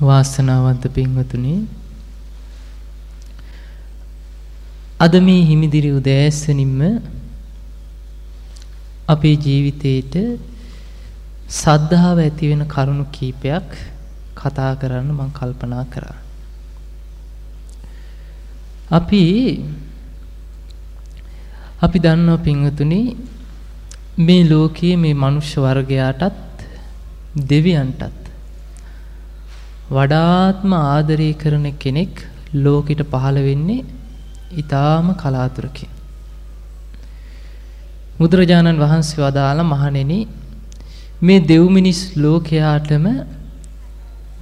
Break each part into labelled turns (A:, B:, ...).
A: වාසනාවන්ත පින්වතුනි අද මේ හිමිදිරි උදෑසනින්ම අපේ ජීවිතේට සද්ධාව ඇති වෙන කරුණු කීපයක් කතා කරන්න මම කල්පනා කරා. අපි අපි දන්නවා පින්වතුනි මේ ලෝකයේ මේ මනුෂ්‍ය වර්ගයාටත් දෙවියන්ටත් වඩාත්ම ආදරය කරන කෙනෙක් ලෝකෙට පහළ වෙන්නේ ඊටාම කලාතුරකින්. බුදුරජාණන් වහන්සේ වදාළ මහණෙනි මේ දෙව් මිනිස් ලෝකයාටම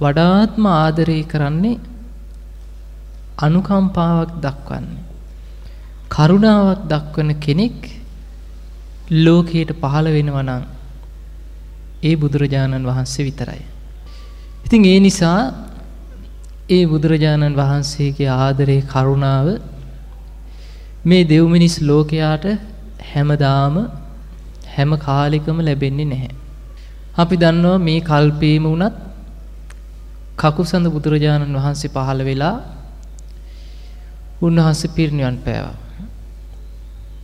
A: වඩාත්ම ආදරය කරන්නේ අනුකම්පාවක් දක්වන්නේ කරුණාවක් දක්වන කෙනෙක් ලෝකයට පහළ වෙනවා නම් ඒ බුදුරජාණන් වහන්සේ විතරයි. ඉතින් ඒ නිසා ඒ බුදුරජාණන් වහන්සේගේ ආදරේ කරුණාව මේ දෙව් මිනිස් ලෝකයාට හැමදාම හැම කාලෙකම ලැබෙන්නේ නැහැ. අපි දන්නවා මේ කල්පේම වුණත් කකුසඳ බුදුරජාණන් වහන්සේ පහළ වෙලා උන්වහන්සේ පිරිනිවන් පෑවා.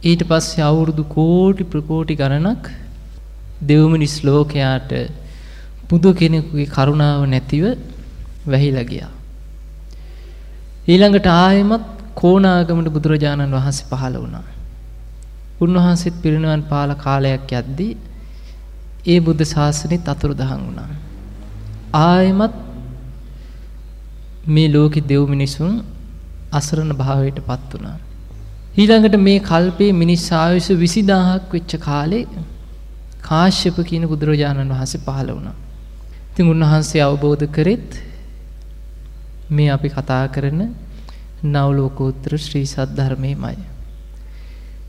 A: ඊට පස්සේ අවුරුදු කෝටි ප්‍රකෝටි ගණනක් දෙව් මිනිස් ලෝකයාට බුදු කෙනෙකුගේ කරුණාව නැතිව වැහිලා ගියා. ඊළඟට ආයෙමත් කොණාගමට බුදුරජාණන් වහන්සේ පහළ වුණා. උන්වහන්සේත් පිරිනිවන් පාල කාලයක් යද්දී ඒ බුද්ධ ශාසනෙත් අතුරුදහන් වුණා. ආයෙමත් මේ ලෝකෙ දෙව් මිනිසුන් අසරණ භාවයටපත් වුණා. ඊළඟට මේ කල්පේ මිනිස් ආයුෂ 20000ක් වෙච්ච කාලේ කාශ්‍යප කියන බුදුරජාණන් වහන්සේ පහළ වුණා. ඉතින් උන්වහන්සේ අවබෝධ කරෙත් මේ අපි කතා කරන නවලෝකෝත්තර ශ්‍රී සද්ධර්මයමයි.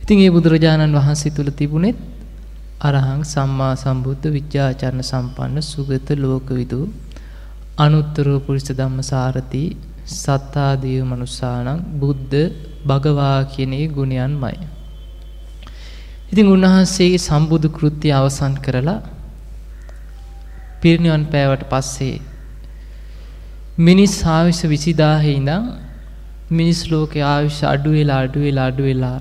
A: ඉතින් ඒ බුදුරජාණන් වහන්සේ තුල තිබුණෙත් අරහං සම්මා සම්බුද්ධ විද්‍යාචරණ සම්පන්න සුගත ලෝකවිදු අනුත්තර පුරිස ධම්මසාරති සත්තාදීව මනුස්සානං බුද්ධ භගවා කියන ඒ ගුණයන්මයි. ඉතින් උන්වහන්සේගේ සම්බුදු කෘත්‍ය අවසන් කරලා පිරිනිවන් පෑවට පස්සේ මිනිස් ආයුෂ 20000 ඉඳන් මිනිස් ලෝකයේ ආයුෂ අඩු වෙලා අඩු වෙලා අඩු වෙලා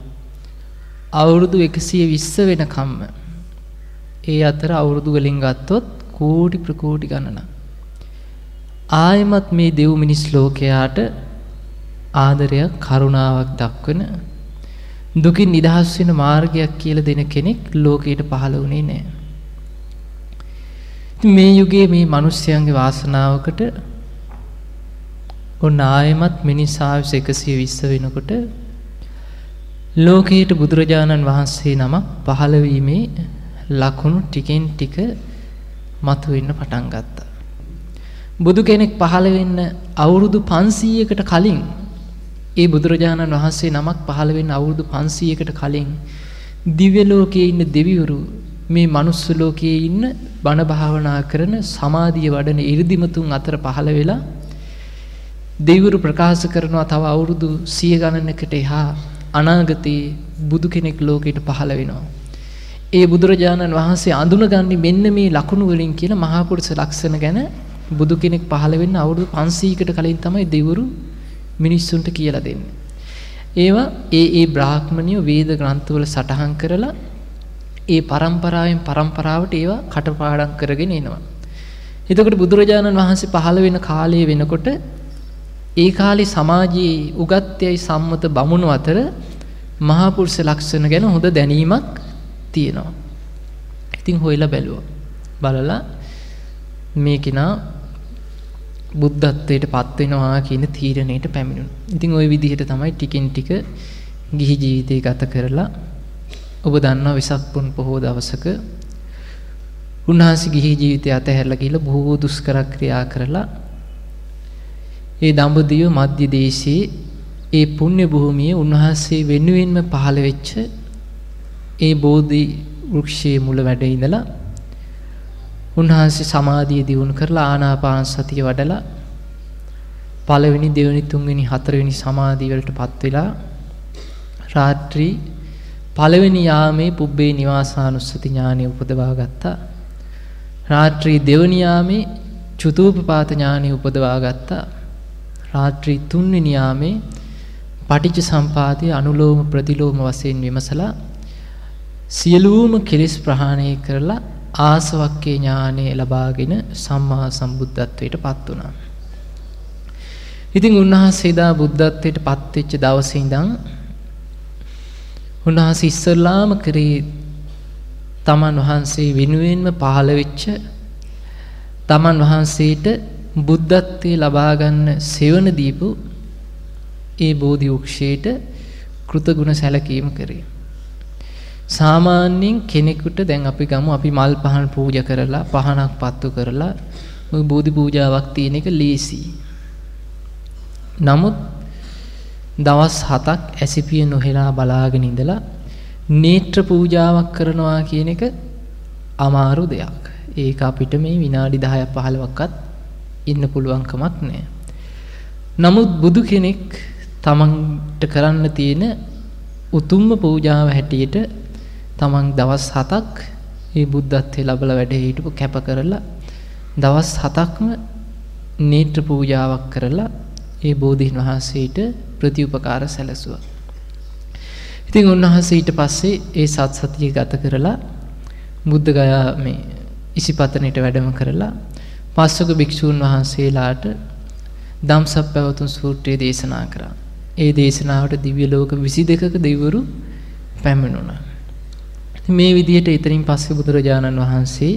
A: අවුරුදු 120 වෙනකම්ම ඒ අතර අවුරුදු වලින් ගත්තොත් කෝටි ප්‍රකෝටි ගණනක් ආයමත් මේ දෙව් මිනිස් ලෝකයාට ආදරයක් කරුණාවක් දක්වන දුකින් නිදහස් වෙන මාර්ගයක් කියලා දෙන කෙනෙක් ලෝකයට පහළ වුණේ නැහැ. මේ යුගයේ මේ මිනිස්යන්ගේ වාසනාවකට ඔන්න ආයමත් මිනිස් ආයුෂ 120 වෙනකොට ලෝකයට බුදුරජාණන් වහන්සේ නමක් පහළ වීමේ ලකුණු ටිකෙන් ටික මතුවෙන්න පටන් ගත්තා. බුදු කෙනෙක් පහළ වෙන්න අවුරුදු 500කට කලින් ඒ බුදුරජාණන් වහන්සේ නමක් පහළ වෙන්න අවුරුදු 500කට කලින් දිව්‍ය ලෝකයේ ඉන්න දෙවිවරු මේ මනුස්ස ලෝකයේ ඉන්න බණ භාවනා කරන සමාධිය වඩන 이르දිමතුන් අතර පහළ වෙලා දෙවිවරු ප්‍රකාශ කරනවා තව අවුරුදු 100 ගණනකට එහා අනාගතයේ බුදු කෙනෙක් ලෝකයට පහළ වෙනවා. ඒ බුදුරජාණන් වහන්සේ අඳුනගන්නේ මෙන්න මේ ලකුණු වලින් කියන මහා පුරුෂ ලක්ෂණ ගැන බුදු කෙනෙක් පහළ වෙන්න අවුරුදු 500කට කලින් තමයි දෙවිවරු මිනිස්සුන්ට කියලා දෙන්නේ. ඒවා ඒ ඒ බ්‍රාහ්මණිය වේද ග්‍රන්ථවල සටහන් කරලා ඒ પરම්පරාවෙන් પરම්පරාවට ඒවා කටපාඩම් කරගෙන එනවා. එතකොට බුදුරජාණන් වහන්සේ පහළ වෙන කාලයේ වෙනකොට ඒ කාලේ සමාජයේ උගත්යයි සම්මත බමුණු අතර මහා පුරුෂ ලක්ෂණ ගැන හොඳ දැනීමක් තියෙනවා. ඉතින් හොයලා බැලුවා. බලලා මේ කෙනා බුද්ධත්වයට පත් වෙනවා කියන තීරණයට පැමිණුණා. ඉතින් ওই විදිහට තමයි ටිකෙන් ටික ගිහි ජීවිතය ගත කරලා ඔබ දන්නවා වෙසක් පුන් පොහොව දවසක උන්වහන්සේ ගිහි ජීවිතය අතහැරලා ගිහලා බොහෝ දුෂ්කර ක්‍රියා කරලා ඒ දඹදිව මධ්‍ය දේශයේ ඒ පුණ්‍ය භූමියේ උන්වහන්සේ වෙනුවෙන්ම පහළ වෙච්ච ඒ බෝධි වෘක්ෂයේ මුල වැඩ ඉඳලා උන්වහන්සේ සමාධිය දියුණු කරලා ආනාපාන සතිය වඩලා පළවෙනි දෙවෙනි තුන්වෙනි හතරවෙනි සමාධිය වලටපත් වෙලා රාත්‍රී පළවෙනි යාමේ පුබ්බේ නිවාසානුස්සති ඥානෙ උපදවා ගත්තා. රාත්‍රී දෙවෙනි යාමේ චුතූපපාත ඥානෙ උපදවා ගත්තා. රාත්‍රී 3 වෙනි යාමේ පටිච්ච සම්පාදයේ අනුලෝම ප්‍රතිලෝම වශයෙන් විමසලා සියලුම කෙලෙස් ප්‍රහාණය කරලා ආසවක්කේ ඥානෙ ලබාගෙන සම්මා සම්බුද්ධත්වයට පත් වුණා. ඉතින් උන්වහන්සේ දා බුද්ධත්වයට පත් වෙච්ච දවසේ ඉඳන් උන්වහන්සේ ඉස්සල්ලාම කරේ තමන් වහන්සේ වෙනුවෙන්ම පහළ වෙච්ච තමන් වහන්සේට බුද්ධත්වයේ ලබා ගන්න සෙවණ දීපු ඒ බෝධි වෘක්ෂයට කෘතගුණ සැලකීම කරේ. සාමාන්‍යයෙන් කෙනෙකුට දැන් අපි ගමු අපි මල් පහන් පූජා කරලා පහනක් පත්තු කරලා ওই බෝධි පූජාවක් තියෙන එක ලේසි. නමුත් දවස් 7ක් ඇසිපිය නොහෙලා බලාගෙන ඉඳලා නේත්‍ර පූජාවක් කරනවා කියන එක අමාරු දෙයක්. ඒක අපිට මේ විනාඩි 10ක් 15ක්වත් ඉන්න පුළුවන් කමක් නැහැ. නමුත් බුදු කෙනෙක් තමන්ට කරන්න තියෙන උතුම්ම පූජාව හැටියට තමන් දවස් 7ක් මේ බුද්ධත්වයේ ලැබලා වැඩ හිටපු කැප කරලා දවස් 7ක්ම නේත්‍ර පූජාවක් කරලා ඒ බෝධීන් වහන්සේට ප්‍රතිඋපකාර සැලසුවා. ඉතින් උන්වහන්සේ ඊට පස්සේ ඒ සත් සතිය ගත කරලා බුද්ධ ගයා මේ ඉසිපතනෙට වැඩම කරලා පස්වක භික්ෂූන් වහන්සේලාට ධම්සප්පවතුන් සූත්‍රය දේශනා කරා. ඒ දේශනාවට දිව්‍ය ලෝක 22ක දෙවිවරු පැමිණුණා. මේ විදිහට ඊතරින් පස්සේ බුදුරජාණන් වහන්සේ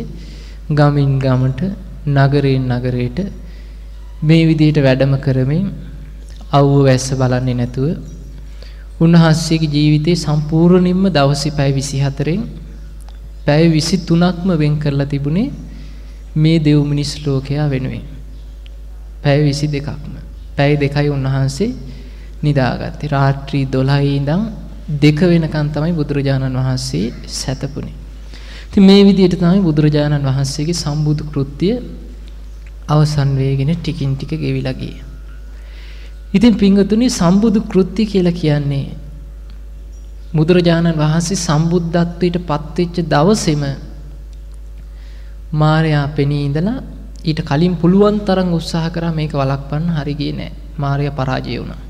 A: ගමින් ගමට නගරයෙන් නගරයට මේ විදිහට වැඩම කරමින් අවුව වැස්ස බලන්නේ නැතුව උන්වහන්සේගේ ජීවිතේ සම්පූර්ණයෙන්ම දවසේ පැය 24න් පැය 23ක්ම වෙන් කරලා තිබුණේ මේ දෙව් මිනිස් ලෝකයා වෙනුවෙන්. පැය 22ක්ම. පැය දෙකයි උන්වහන්සේ නිදාගත්තේ. රාත්‍රී 12 ඉඳන් දෙක වෙනකන් තමයි බුදුරජාණන් වහන්සේ සැතපුණේ. ඉතින් මේ විදිහට තමයි බුදුරජාණන් වහන්සේගේ සම්බුදු කෘත්‍ය අවසන් වෙගෙන ටිකින් ටික ගෙවිලා ගියේ. ඉතින් පින්වතුනි සම්බුදු කෘත්‍ය කියලා කියන්නේ බුදුරජාණන් වහන්සේ සම්බුද්ධත්වයට පත්වෙච්ච දවසේම මාර්යා පෙනී ඉඳලා ඊට කලින් පුළුවන් තරම් උත්සාහ කරා මේක වළක්වන්න හරි ගියේ නෑ. මාර්යා පරාජය වුණා.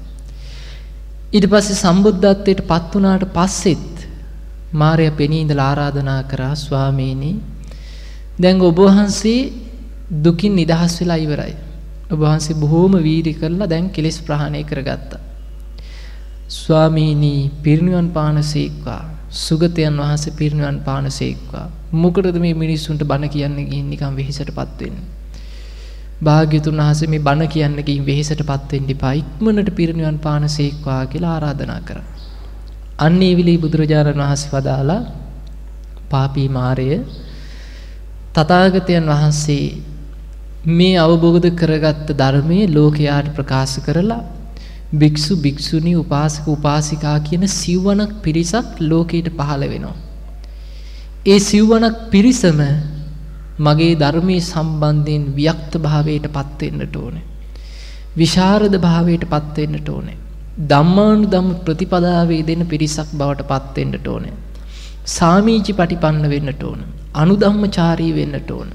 A: ඊට පස්සේ සම්බුද්ධත්වයට පත් වුණාට පස්සෙත් මාර්යා පෙනී ඉඳලා ආරාධනා කරා ස්වාමීනි දැන් ඔබ වහන්සේ දුකින් නිදහස් වෙලා ඉවරයි. ඔබ වහන්සේ බොහෝම වීරි කරලා දැන් කෙලෙස් ප්‍රහාණය කරගත්තා. ස්වාමීනි පිරිනිවන් පානසේක්වා සුගතයන් වහන්සේ පිරිනිවන් පානසේක්වා මොකටද මේ මිනිස්සුන්ට බණ කියන්න ගිහින් නිකන් වෙහෙසටපත් වෙන්නේ? භාග්‍යතුන් වහන්සේ මේ බණ කියන්න ගිහින් වෙහෙසටපත් වෙන්න එපා. ඉක්මනට පිරිනිවන් පානසේක්වා කියලා ආරාධනා කරා. අන්නේ විලී බුදුරජාණන් වහන්සේ වදාලා පාපී මාරය තථාගතයන් වහන්සේ මේ අවබෝධ කරගත්ත ධර්මයේ ලෝකයාට ප්‍රකාශ කරලා භික්ෂු භික්ෂුණී උපාසක උපාසිකා කියන සිව්වණක් පිරිසක් ලෝකයට පහළ වෙනවා. ඒ සිව්වණක් පිරිසම මගේ ධර්මයේ සම්බන්ධයෙන් වික්ත භාවයට පත් වෙන්නට ඕනේ. විශාරද භාවයට පත් වෙන්නට ඕනේ. ධම්මානුධම්ම ප්‍රතිපදාවේ දෙන පිරිසක් බවට පත් වෙන්නට ඕනේ. සාමීචි පටිපන්න වෙන්නට ඕන. අනුධම්මචාරී වෙන්නට ඕන.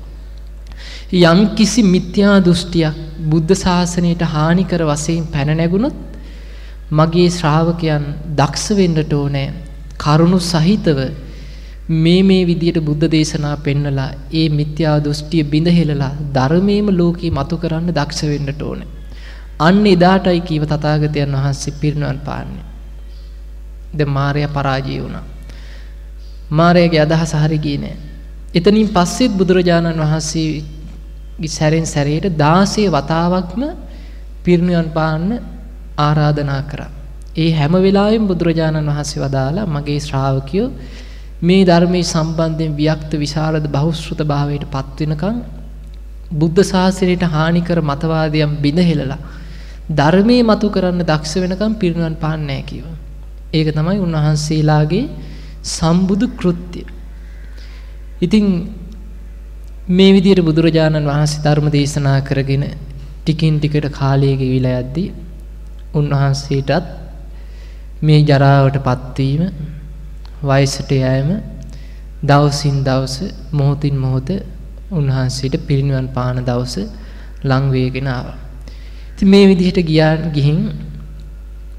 A: යම් කිසි මිත්‍යා දෘෂ්ටියක් බුද්ධ ශාසනයට හානිකර වශයෙන් පැන නැගුණොත් මගේ ශ්‍රාවකයන් දක්ෂ වෙන්නට ඕනේ කරුණු සහිතව මේ මේ විදියට බුද්ධ දේශනා පෙන්නලා ඒ මිත්‍යා දෘෂ්ටිය බිඳහෙලලා ධර්මයේම ලෝකේ මතු කරන්න දක්ෂ වෙන්නට ඕනේ. අන්න එදාටයි කීව තථාගතයන් වහන්සේ පිරිනවන් පාන්නේ. දැන් මාර්යා පරාජය වුණා. මාර්යාගේ අදහස හරි ගියේ නෑ. එතනින් පස්සෙත් බුදුරජාණන් වහන්සේ සැරෙන් සැරේට 16 වතාවක්ම පිරිනිවන් පාන්න ආරාධනා කරා. ඒ හැම වෙලාවෙම බුදුරජාණන් වහන්සේ වදාලා මගේ ශ්‍රාවකයෝ මේ ධර්මයේ සම්බන්ධයෙන් වික්ත විශාරද බහුශ්‍රත භාවයට පත් වෙනකන් බුද්ධ ශාසනයට හානිකර මතවාදයන් බිඳහෙලලා ධර්මයේ මතු කරන්න දක්ෂ වෙනකම් පිරිනිවන් පාන්නේ නැහැ කිව්වා. ඒක තමයි උන්වහන්සේලාගේ සම්බුදු කෘත්‍ය. ඉතින් මේ විදිහට බුදුරජාණන් වහන්සේ ධර්ම දේශනා කරගෙන ටිකින් ටිකට කාලය ගෙවිලා යද්දී උන්වහන්සේටත් මේ ජරාවටපත් වීම වයසට යෑම දවසින් දවස මොහොතින් මොහොත උන්වහන්සේට පිරිනිවන් පාන දවස ලං වේගෙන ආවා. ඉතින් මේ විදිහට ගියා ගිහින්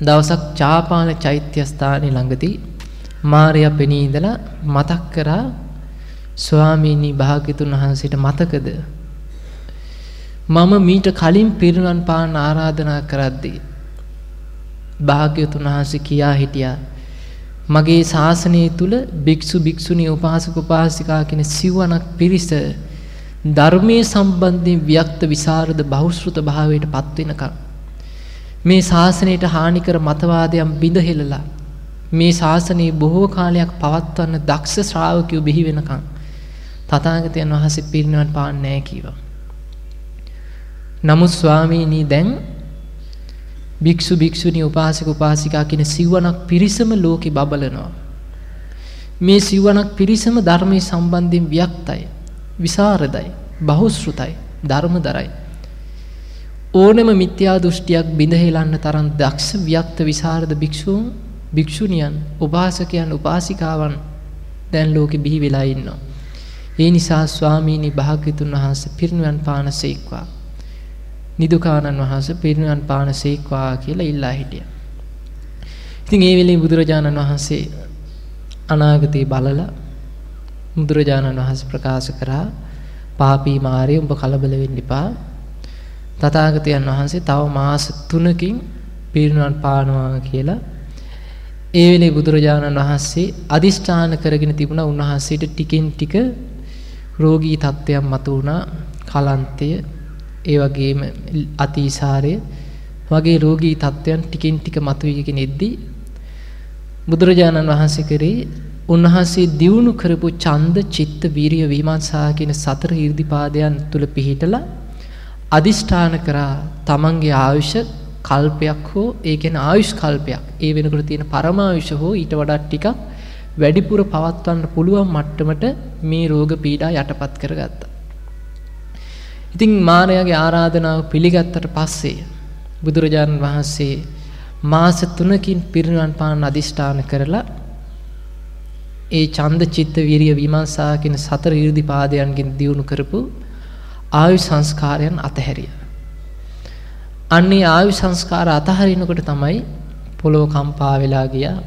A: දවසක් චාපාන චෛත්‍ය ස්ථානයේ ළඟදී මාර්යා පෙනී ඉඳලා මතක් කරා ස්වාමීනි භාග්‍යතුන් වහන්සේට මතකද? මම මීට කලින් පිරිනවන් පාන්න ආරාධනා කරද්දී භාග්‍යතුන් වහන්සේ කියා හිටියා මගේ ශාසනය තුල භික්ෂු භික්ෂුණී උපාසක උපාසිකා කියන සිවණක් පිරිස ධර්මයේ සම්බන්ධයෙන් වික්ත විසරද බහුශෘත භාවයට පත් වෙනකම් මේ ශාසනයට හානිකර මතවාදයන් බිඳහෙලලා මේ ශාසනයේ බොහෝ කාලයක් පවත්වන්න දක්ෂ ශ්‍රාවකයෝ බිහි වෙනකම් තථාගතයන් වහන්සේ පිරිනිවන් පාන්නේ නැහැ කීවා. නමුත් ස්වාමීනි දැන් භික්ෂු භික්ෂුණී උපාසක උපාසිකා කියන සිවණක් පිරිසම ලෝකෙ බබලනවා. මේ සිවණක් පිරිසම ධර්මයේ සම්බන්ධයෙන් වික්තයි, විසරදයි, බහුශෘතයි, ධර්මදරයි. ඕනෙම මිත්‍යා දෘෂ්ටියක් බිඳහෙලන්න තරම් දක්ෂ වික්ත විසරද භික්ෂූන් භික්ෂුණියන් උපාසකයන් උපාසිකාවන් දැන් ලෝකෙ බිහි වෙලා ඉන්නවා. ඒ නිසා ස්වාමීනි භාග්‍යතුන් වහන්සේ පිරිනිවන් පානසේක්වා. නිදුකානන් වහන්සේ පිරිනිවන් පානසේක්වා කියලා ඉල්ලා හිටියා. ඉතින් ඒ වෙලේ බුදුරජාණන් වහන්සේ අනාගතේ බලලා බුදුරජාණන් වහන්සේ ප්‍රකාශ කරා පාපී මාරේ උඹ කලබල වෙන්න එපා. තථාගතයන් වහන්සේ තව මාස 3කින් පිරිනිවන් පානවා කියලා ඒ වෙලේ බුදුරජාණන් වහන්සේ අදිෂ්ඨාන කරගෙන තිබුණා උන්වහන්සේට ටිකෙන් ටික රෝගී තත්ත්වයන් මතු වුණා කලන්තය ඒ වගේම අතිසාරය. වගේ රෝගී තත්ත්වයන් ටිකින් ටික මතුවීගෙන එද්දී බුදුරජාණන් වහන්සේ කරේ උන්වහන්සේ දියුණු කරපු ඡන්ද චිත්ත වීරිය විමර්ශා කියන සතර ඊර්ධිපාදයන් තුල පිහිටලා අදිෂ්ඨාන කරා තමන්ගේ ආයුෂ කල්පයක් හෝ ඒ කියන්නේ ආයුෂ් කල්පයක් ඒ වෙනකොට තියෙන පරමායුෂ හෝ ඊට වඩා ටිකක් වැඩිපුර පවත්වන්න පුළුවන් මට්ටමට මේ රෝග පීඩා යටපත් කරගත්තා. ඉතින් මාරයාගේ ආරාධනාව පිළිගත්තට පස්සේ බුදුරජාණන් වහන්සේ මාස 3කින් පිරිනිවන් පාන අදිෂ්ඨාන කරලා ඒ ඡන්ද චිත්ත විරිය විමර්ශා කියන සතර 이르දි පාදයන්ගෙන් දියුණු කරපු ආයු සංස්කාරයන් අතහැරියා. අන්නේ ආයු සංස්කාර අතහරිනකොට තමයි පොළොව කම්පා වෙලා ගියා.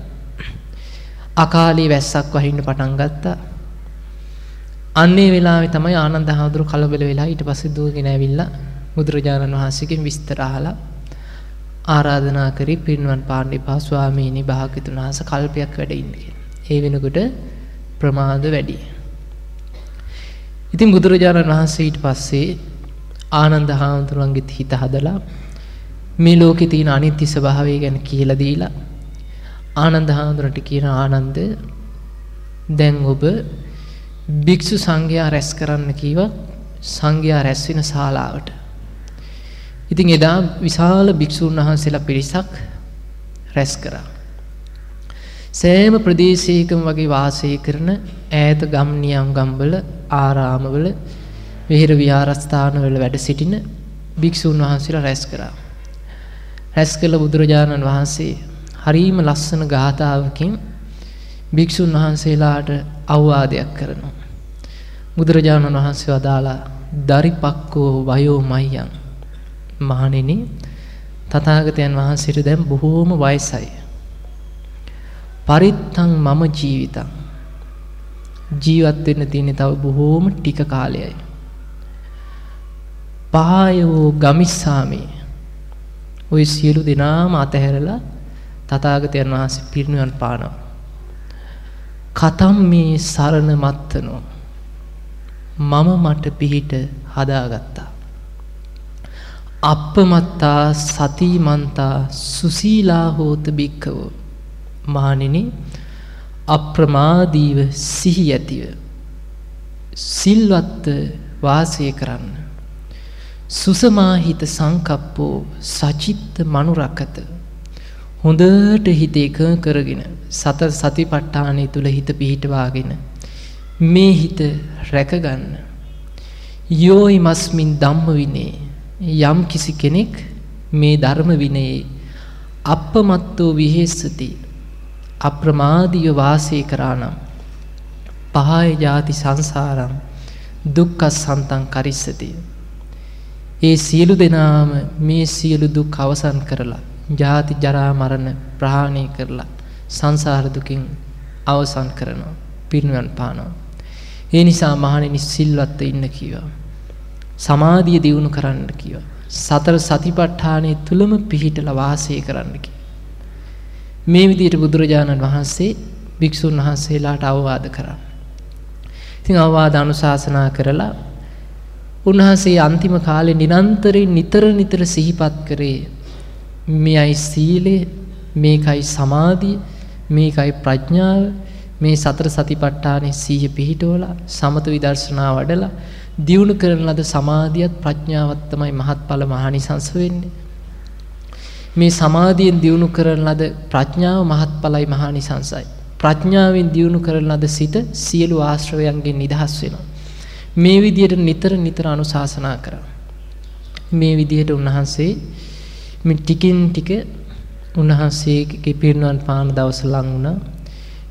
A: අකාලී වැස්සක් වහින්න පටන් ගත්තා. අන්නේ වෙලාවේ තමයි ආනන්ද හාමුදුරුවෝ කලබල වෙලා ඊට පස්සේ දුවගෙන ඇවිල්ලා බුදුරජාණන් වහන්සේගෙන් විස්තර අහලා ආරාධනා කරි පින්වන් පාණ්ඩිපා ස්වාමීනි භාග්‍යතුන් වහන්සේ කල්පයක් වැඩ ඉන්න ඒ වෙනකොට ප්‍රමාද වැඩි. ඉතින් බුදුරජාණන් වහන්සේ ඊට පස්සේ ආනන්ද හාමුදුරුවන්ගේ හිත හදලා මේ ලෝකේ තියෙන අනිත්‍ය ස්වභාවය ගැන කියලා දීලා ආනන්ද හාමුදුරන්ට කියන ආනන්ද දැන් ඔබ භික්ෂු සංඝයා රැස් කරන්න කීවා සංඝයා රැස් වෙන ශාලාවට. ඉතින් එදා විශාල භික්ෂුන් වහන්සේලා පිරිසක් රැස් කරා. සෑම ප්‍රදේශයකම වගේ වාසය කරන ඈත ගම් නියම් ගම්වල ආරාමවල විහෙර විහාරස්ථානවල වැඩ සිටින භික්ෂුන් වහන්සේලා රැස් කරා. රැස් කළ බුදුරජාණන් වහන්සේ හරීම ලස්සන ගාථාවකින් භික්ෂුන් වහන්සේලාට අවවාදයක් කරනවා. බුදුරජාණන් වහන්සේ වදාලා දරිපක්කෝ වයෝ මය්යන් මහණෙනි තථාගතයන් වහන්සේට දැන් බොහෝම වයසයි. පරිත්තං මම ජීවිතං ජීවත් වෙන්න තියෙන තව බොහෝම ටික කාලයයි. පහයෝ ගමිස්සාමි ওই සියලු දෙනාම අතහැරලා තථාගතයන් වහන්සේ පිරිනිවන් පානවා. කතම් මේ සරණ මත්තනෝ මම මට පිහිට හදාගත්තා. අප්පමත්තා සතිමන්තා සුසීලා හෝත බික්කවෝ මහණෙනි අප්‍රමාදීව සිහි ඇතිව සිල්වත්ව වාසය කරන්න සුසමාහිත සංකප්පෝ සචිත්ත මනුරකත හොඳට හිත එකඟ කරගෙන සත සතිපට්ඨානය තුල හිත පිහිටවාගෙන මේ හිත රැකගන්න. යෝයි මස්මින් ධම්ම විනේ යම් කිසි කෙනෙක් මේ ධර්ම විනයේ අප්පමත්තෝ විහෙස්සති. අප්‍රමාදීව වාසය කරානම් පහය ಜಾති සංසාරම් දුක්ඛ සන්තං කරිස්සති. ඒ සියලු දෙනාම මේ සියලු දුක් අවසන් කරලා ජාති ජරා මරණ ප්‍රහාණය කරලා සංසාර දුකින් අවසන් කරනවා පිරිනිවන් පානවා. ඒ නිසා මහණෙනි සිල්වත්ව ඉන්න කීවා. සමාධිය දියුණු කරන්න කීවා. සතර සතිපට්ඨානයේ තුලම පිහිටලා වාසය කරන්න මේ විදිහට බුදුරජාණන් වහන්සේ භික්ෂුන් වහන්සේලාට අවවාද කරා. ඉතින් අවවාද අනුශාසනා කරලා උන්වහන්සේ අන්තිම කාලේ නිරන්තරයෙන් නිතර නිතර සිහිපත් කරේ මෙයයි සීලය මේකයි සමාධිය මේකයි ප්‍රඥාව මේ සතර සතිපට්ඨානේ සීය පිහිටවලා සමත විදර්ශනා වඩලා දියුණු කරන ලද සමාධියත් ප්‍රඥාවත් තමයි මහත්ඵල මහානිසංස වෙන්නේ. මේ සමාධියෙන් දියුණු කරන ලද ප්‍රඥාව මහත්ඵලයි මහානිසංසයි. ප්‍රඥාවෙන් දියුණු කරන ලද සිත සියලු ආශ්‍රවයන්ගෙන් නිදහස් වෙනවා. මේ විදිහට නිතර නිතර අනුශාසනා කරා. මේ විදිහට උන්වහන්සේ මේ ටිකින් ටික උන්වහන්සේගේ පිරිනුවන් පාන දවස ලං වුණා.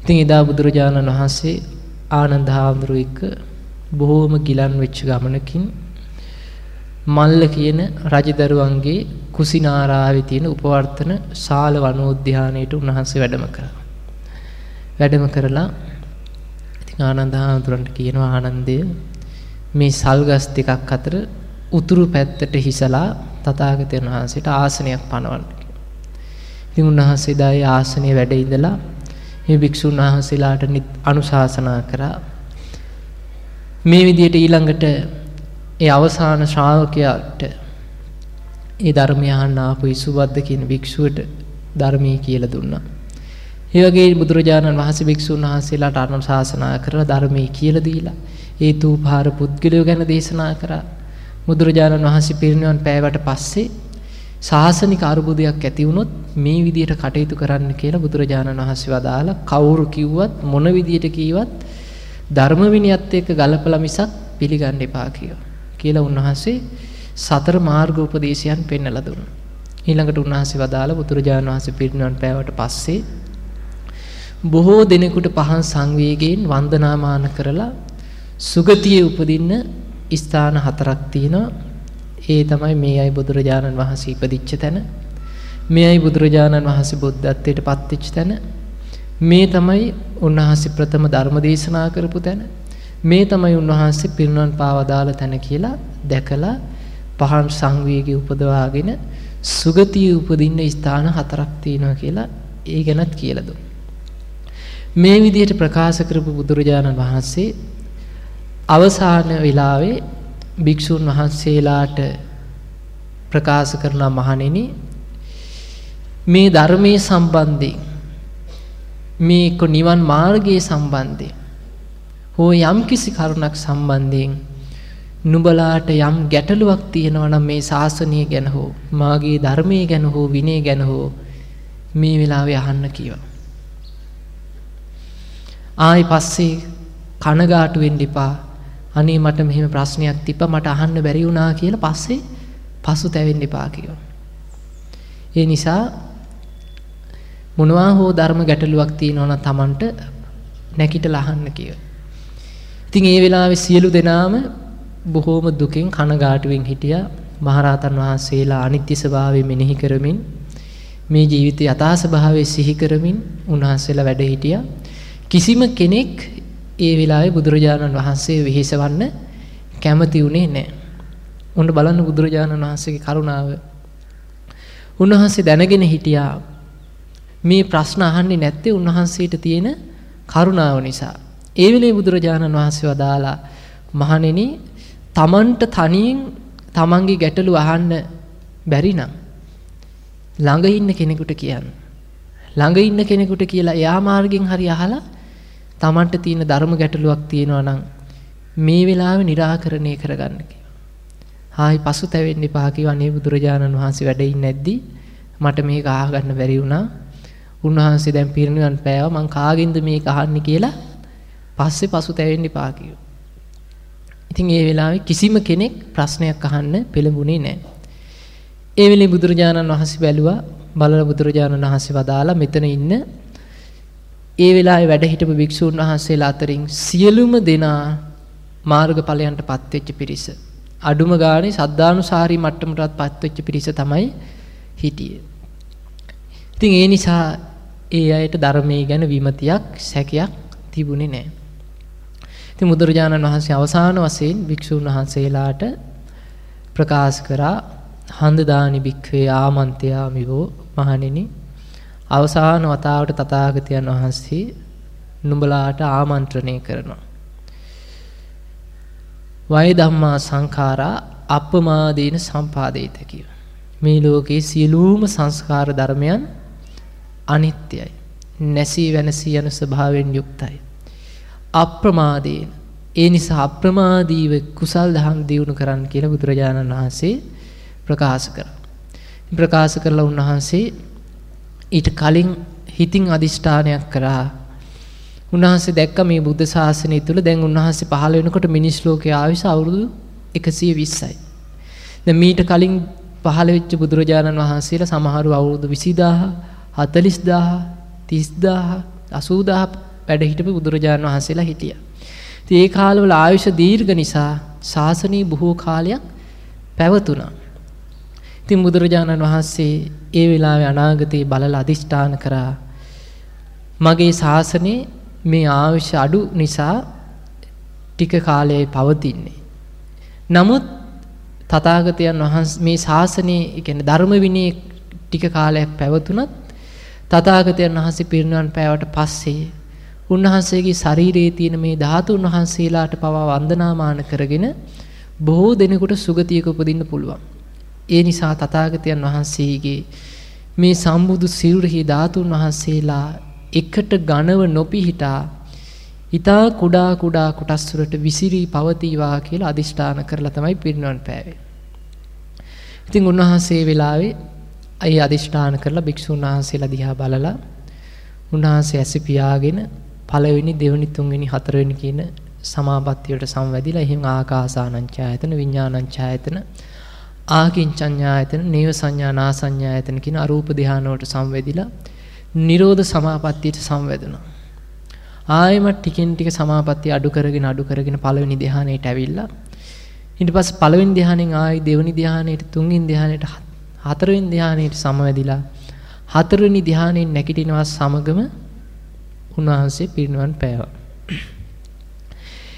A: ඉතින් එදා බුදුරජාණන් වහන්සේ ආනන්ද හාමුදුරුවෝ එක්ක බොහෝම ගිලන් වෙච්ච ගමනකින් මල්ල කියන රජදරුවන්ගේ කුසිනාරාවේ තියෙන උපවර්තන ශාල වනෝද්‍යානයට උන්වහන්සේ වැඩම කරා. වැඩම කරලා ඉතින් ආනන්ද හාමුදුරන්ට කියනවා ආනන්දය මේ සල්ගස් දෙකක් අතර උතුරු පැත්තට හිසලා තථාගතයන් වහන්සේට ආසනයක් පනවන්න. ඉතින් උන්වහන්සේ දායේ ආසනයේ වැඩ ඉඳලා මේ භික්ෂුන් වහන්සේලාට අනුශාසනා කරා මේ විදිහට ඊළඟට ඒ අවසාන ශ්‍රාවකයාට ඒ ධර්මය අහන්න ආපු ඉසුබද්ද කියන භික්ෂුවට ධර්මයේ කියලා දුන්නා. ඒ වගේ බුදුරජාණන් වහන්සේ භික්ෂුන් වහන්සේලාට අනුශාසනා කරලා ධර්මයේ කියලා දීලා ඒ තූපාර පුද්ගලයෝ ගැන දේශනා කරා. බුදුරජාණන් වහන්සේ පිරිනිවන් පෑවට පස්සේ ශාසනික අරුබුදයක් ඇති වුණොත් මේ විදිහට කටයුතු කරන්න කියලා බුදුරජාණන් වහන්සේ වදාලා කවුරු කිව්වත් මොන විදිහට කීවත් ධර්ම විනයත් එක්ක ගලපලා මිසක් පිළිගන්න එපා කියලා. කියලා උන්වහන්සේ සතර මාර්ග උපදේශයන් පෙන්වලා දුන්නා. ඊළඟට උන්වහන්සේ වදාළ බුදුරජාණන් වහන්සේ පිරිනිවන් පෑවට පස්සේ බොහෝ දිනෙකට පහන් සංවේගයෙන් වන්දනාමාන කරලා සුගතියේ උපදින්න ස්ථාන හතරක් තියෙනවා. ඒ තමයි මේ අය බුදුරජාණන් වහන්සේ ඉපදිච්ච තැන. මේ අය බුදුරජාණන් වහන්සේ බුද්ධත්වයට පත්වෙච්ච තැන. මේ තමයි උන්වහන්සේ ප්‍රථම ධර්ම දේශනා කරපු තැන. මේ තමයි උන්වහන්සේ පිරිනවන් පාවදාල තැන කියලා දැකලා පහන් සංවේගී උපදවාගෙන සුගතිය උපදින්න ස්ථාන හතරක් තියෙනවා කියලා ඒ ගැනත් කියලා දුන්නා. මේ විදිහට ප්‍රකාශ කරපු බුදුරජාණන් වහන්සේ අවසාන වෙලාවේ භික්ෂුන් වහන්සේලාට ප්‍රකාශ කරන මහණෙනි මේ ධර්මයේ සම්බන්ධයෙන් මේ එක්ක නිවන් මාර්ගයේ සම්බන්ධයෙන් හෝ යම් කිසි කරුණක් සම්බන්ධයෙන් නුඹලාට යම් ගැටලුවක් තියෙනවා නම් මේ ශාසනය ගැන හෝ මාගේ ධර්මයේ ගැන හෝ විනය ගැන හෝ මේ වෙලාවේ අහන්න කියවා. ආයි පස්සේ කනගාටු වෙන්න එපා. අනේ මට මෙහෙම ප්‍රශ්නයක් තිබ්බා මට අහන්න බැරි වුණා කියලා පස්සේ පසුතැවෙන්න එපා කියනවා. ඒ නිසා මොනවා හෝ ධර්ම ගැටලුවක් තියෙනවා නම් Tamanට නැකිටලා අහන්න කියලා. ඉතින් ඒ වෙලාවේ සියලු දෙනාම බොහෝම දුකින් කනගාටුවෙන් හිටියා. මහරහතන් වහන්සේලා අනිත්‍ය ස්වභාවය මෙනෙහි කරමින් මේ ජීවිතය යථා ස්වභාවය සිහි කරමින් උන්වහන්සේලා වැඩ හිටියා. කිසිම කෙනෙක් ඒ වෙලාවේ බුදුරජාණන් වහන්සේ වෙහෙසවන්න කැමති වුණේ නැහැ. උන්න බලන්න බුදුරජාණන් වහන්සේගේ කරුණාව. උන්වහන්සේ දැනගෙන හිටියා මේ ප්‍රශ්න අහන්නේ නැත්තේ උන්වහන්සේට තියෙන කරුණාව නිසා. ඒ වෙලේ බුදුරජාණන් වහන්සේ වදාලා මහණෙනි තමන්ට තනියෙන් තමන්ගේ ගැටලු අහන්න බැරි නම් ළඟ ඉන්න කෙනෙකුට කියන්න. ළඟ ඉන්න කෙනෙකුට කියලා එයා මාර්ගෙන් හරි අහලා තමන්ට තියෙන ධර්ම ගැටලුවක් තියෙනවා නම් මේ වෙලාවේ निराකරණය කරගන්න කියලා. හායි පසුතැවෙන්න එපා කිව්වා නේ බුදුරජාණන් වහන්සේ වැඩ ඉන්නේ නැද්දි මට මේක අහගන්න බැරි වුණා. උන්වහන්සේ දැන් පිරිනිවන් පෑවා මං කාගෙන්ද මේක අහන්නේ කියලා පස්සේ පසුතැවෙන්න එපා කිව්වා. ඉතින් ඒ වෙලාවේ කිසිම කෙනෙක් ප්‍රශ්නයක් අහන්න පෙළඹුණේ නැහැ. ඒ වෙලේ බුදුරජාණන් වහන්සේ බැලුවා බලලා බුදුරජාණන් වහන්සේ වදාලා මෙතන ඉන්න ඒ වෙලාවේ වැඩ හිටපු භික්ෂූන් වහන්සේලා අතරින් සියලුම දෙනා මාර්ගඵලයන්ටපත් වෙච්ච පිරිස අඩුම ගානේ සද්ධානුසාරී මට්ටමටවත් පත් වෙච්ච පිරිස තමයි හිටියේ. ඉතින් ඒ නිසා ඒ අයට ධර්මයේ ගැන විමතියක් සැකයක් තිබුණේ නැහැ. ඉතින් බුදුරජාණන් වහන්සේ අවසාන වශයෙන් භික්ෂුන් වහන්සේලාට ප්‍රකාශ කරා හන්ද දානි භික්ඛවේ ආමන්ත්‍යාමිවෝ මහණෙනි අවසාන වතාවට තථාගතයන් වහන්සේ නුඹලාට ආමන්ත්‍රණය කරනවා. වය ධම්මා සංඛාරා අප්පමාදීන සම්පාදේත කිය. මේ ලෝකේ සියලුම සංස්කාර ධර්මයන් අනිත්‍යයි. නැසී වෙනසී යන ස්වභාවයෙන් යුක්තයි. අප්‍රමාදේන ඒ නිසා අප්‍රමාදීව කුසල් දහම් දියුණු කරන්න කියලා බුදුරජාණන් වහන්සේ ප්‍රකාශ කරා. ප්‍රකාශ කරලා උන්වහන්සේ ඊට කලින් හිතින් අදිෂ්ඨානයක් කරා. උන්වහන්සේ දැක්ක මේ බුද්ධ ශාසනය තුල දැන් උන්වහන්සේ පහළ වෙනකොට මිනිස් ලෝකයේ ආයුෂ අවුරුදු 120යි. දැන් මීට කලින් පහළ වෙච්ච බුදුරජාණන් වහන්සේලා සමහරු අවුරුදු 20000 40000 30000 80000 වැඩ හිටපු බුදුරජාණන් වහන්සේලා හිටියා. ඉතින් ඒ කාලවල ආයුෂ දීර්ඝ නිසා ශාසනීය බොහෝ කාලයක් පැවතුණා. ඉතින් බුදුරජාණන් වහන්සේ ඒ වෙලාවේ අනාගතේ බලලා අදිෂ්ඨාන කරා මගේ ශාසනයේ මේ ආයුෂ අඩු නිසා ටික කාලයයි පවතින්නේ. නමුත් තථාගතයන් වහන්සේ මේ ශාසනයේ කියන්නේ ධර්ම විනය ටික කාලයක් පැවතුනත් තථාගතයන් වහන්සේ පිරිනිවන් පෑවට පස්සේ උන්වහන්සේගේ ශරීරයේ තියෙන මේ ධාතුන් වහන්සේලාට පවා වන්දනාමාන කරගෙන බොහෝ දෙනෙකුට සුගතියක උපදින්න පුළුවන්. ඒ නිසා තථාගතයන් වහන්සේගේ මේ සම්බුදු සිරුරෙහි ධාතුන් වහන්සේලා එකට ඝනව නොපිහිටා ඊතා කුඩා කුඩා කොටස් වලට විසිරී පවතිවා කියලා අදිෂ්ඨාන කරලා තමයි පිරිනවන් පෑවේ. ඉතින් උන්වහන්සේ වෙලාවේ අය අදිෂ්ඨාන කරලා භික්ෂුන් වහන්සේලා දිහා බලලා උන්වහන්සේ ඇස පියාගෙන පළවෙනි දෙවෙනි තුන්වෙනි හතරවෙනි කියන සමාපත්තියට සම්වැදිලා එහෙම ආකාසානංචායතන විඥානංචායතන ආකින්චඤ්ඤායතන නේව සංඥා නාසඤ්ඤායතන කියන අරූප ධානයට සම්වැදිලා නිරෝධ සමාපත්තියට සම්වැදුණා. ආයෙමත් ටිකෙන් ටික සමාපත්තිය අඩු කරගෙන අඩු කරගෙන පළවෙනි ධානයට ඇවිල්ලා ඊට පස්සේ පළවෙනි ධානයෙන් ආයි දෙවෙනි ධානයට තුන්වෙනි ධානයට හතරවෙනි ධානයට සමවැදිලා හතරවෙනි ධානයෙන් නැගිටිනවා සමගම උන්වහන්සේ පිරිනිවන් පෑවා.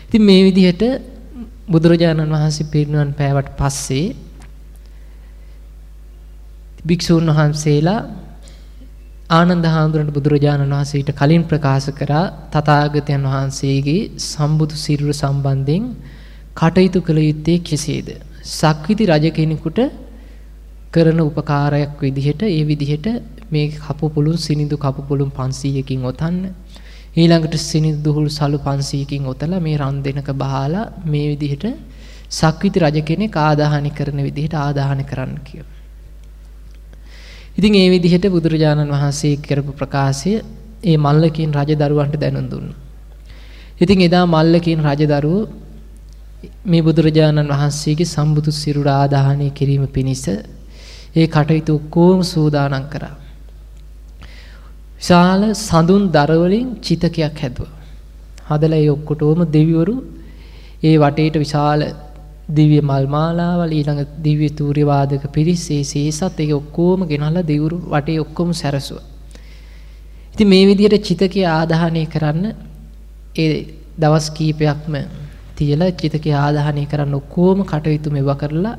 A: ඉතින් මේ විදිහට බුදුරජාණන් වහන්සේ පිරිනිවන් පෑවට පස්සේ භික්ෂූන් වහන්සේලා ආනන්ද හාමුදුරන්ට බුදුරජාණන් වහන්සේට කලින් ප්‍රකාශ කරා තථාගතයන් වහන්සේගේ සම්බුදු සිරුර සම්බන්ධයෙන් කටයුතු කළ යුත්තේ කෙසේද? සක්විති රජ කෙනෙකුට කරන උපකාරයක් විදිහට ඒ විදිහට මේ කපු පුළුන් සිනිඳු කපු පුළුන් 500කින් ඔතන්න ඊළඟට සිනිඳු දුහුල් සලු 500කින් ඔතලා මේ රන් දෙනක බහලා මේ විදිහට සක්විති රජ කෙනෙක් ආදාහනය කරන විදිහට ආදාහනය කරන්න කියනවා. ඉතින් ඒ විදිහට බුදුරජාණන් වහන්සේ කරපු ප්‍රකාශය ඒ මල්ල කියන රජදරුවන්ට දැනුම් දුන්නා. ඉතින් එදා මල්ල කියන රජදරුවෝ මේ බුදුරජාණන් වහන්සේගේ සම්බුදු සිරුර ආදාහනය කිරීම පිණිස ඒ කටයුතු ඔක්කොම සූදානම් කරා. විශාල සඳුන් දර වලින් චිතකයක් හැදුවා. හදලා ඒ ඔක්කොටම දෙවිවරු ඒ වටේට විශාල දිව්‍ය මල් මාලාවල් ඊළඟ දිව්‍ය තූර්ය වාදක පිරිස් ඒ සේසත් ඒක ඔක්කොම ගෙනල්ලා දෙවිවරු වටේ ඔක්කොම සැරසුවා. ඉතින් මේ විදිහට චිතකය ආදාහනය කරන්න ඒ දවස් කීපයක්ම තියලා චිතකය ආදාහනය කරන්න ඔක්කොම කටයුතු මෙවුවා කරලා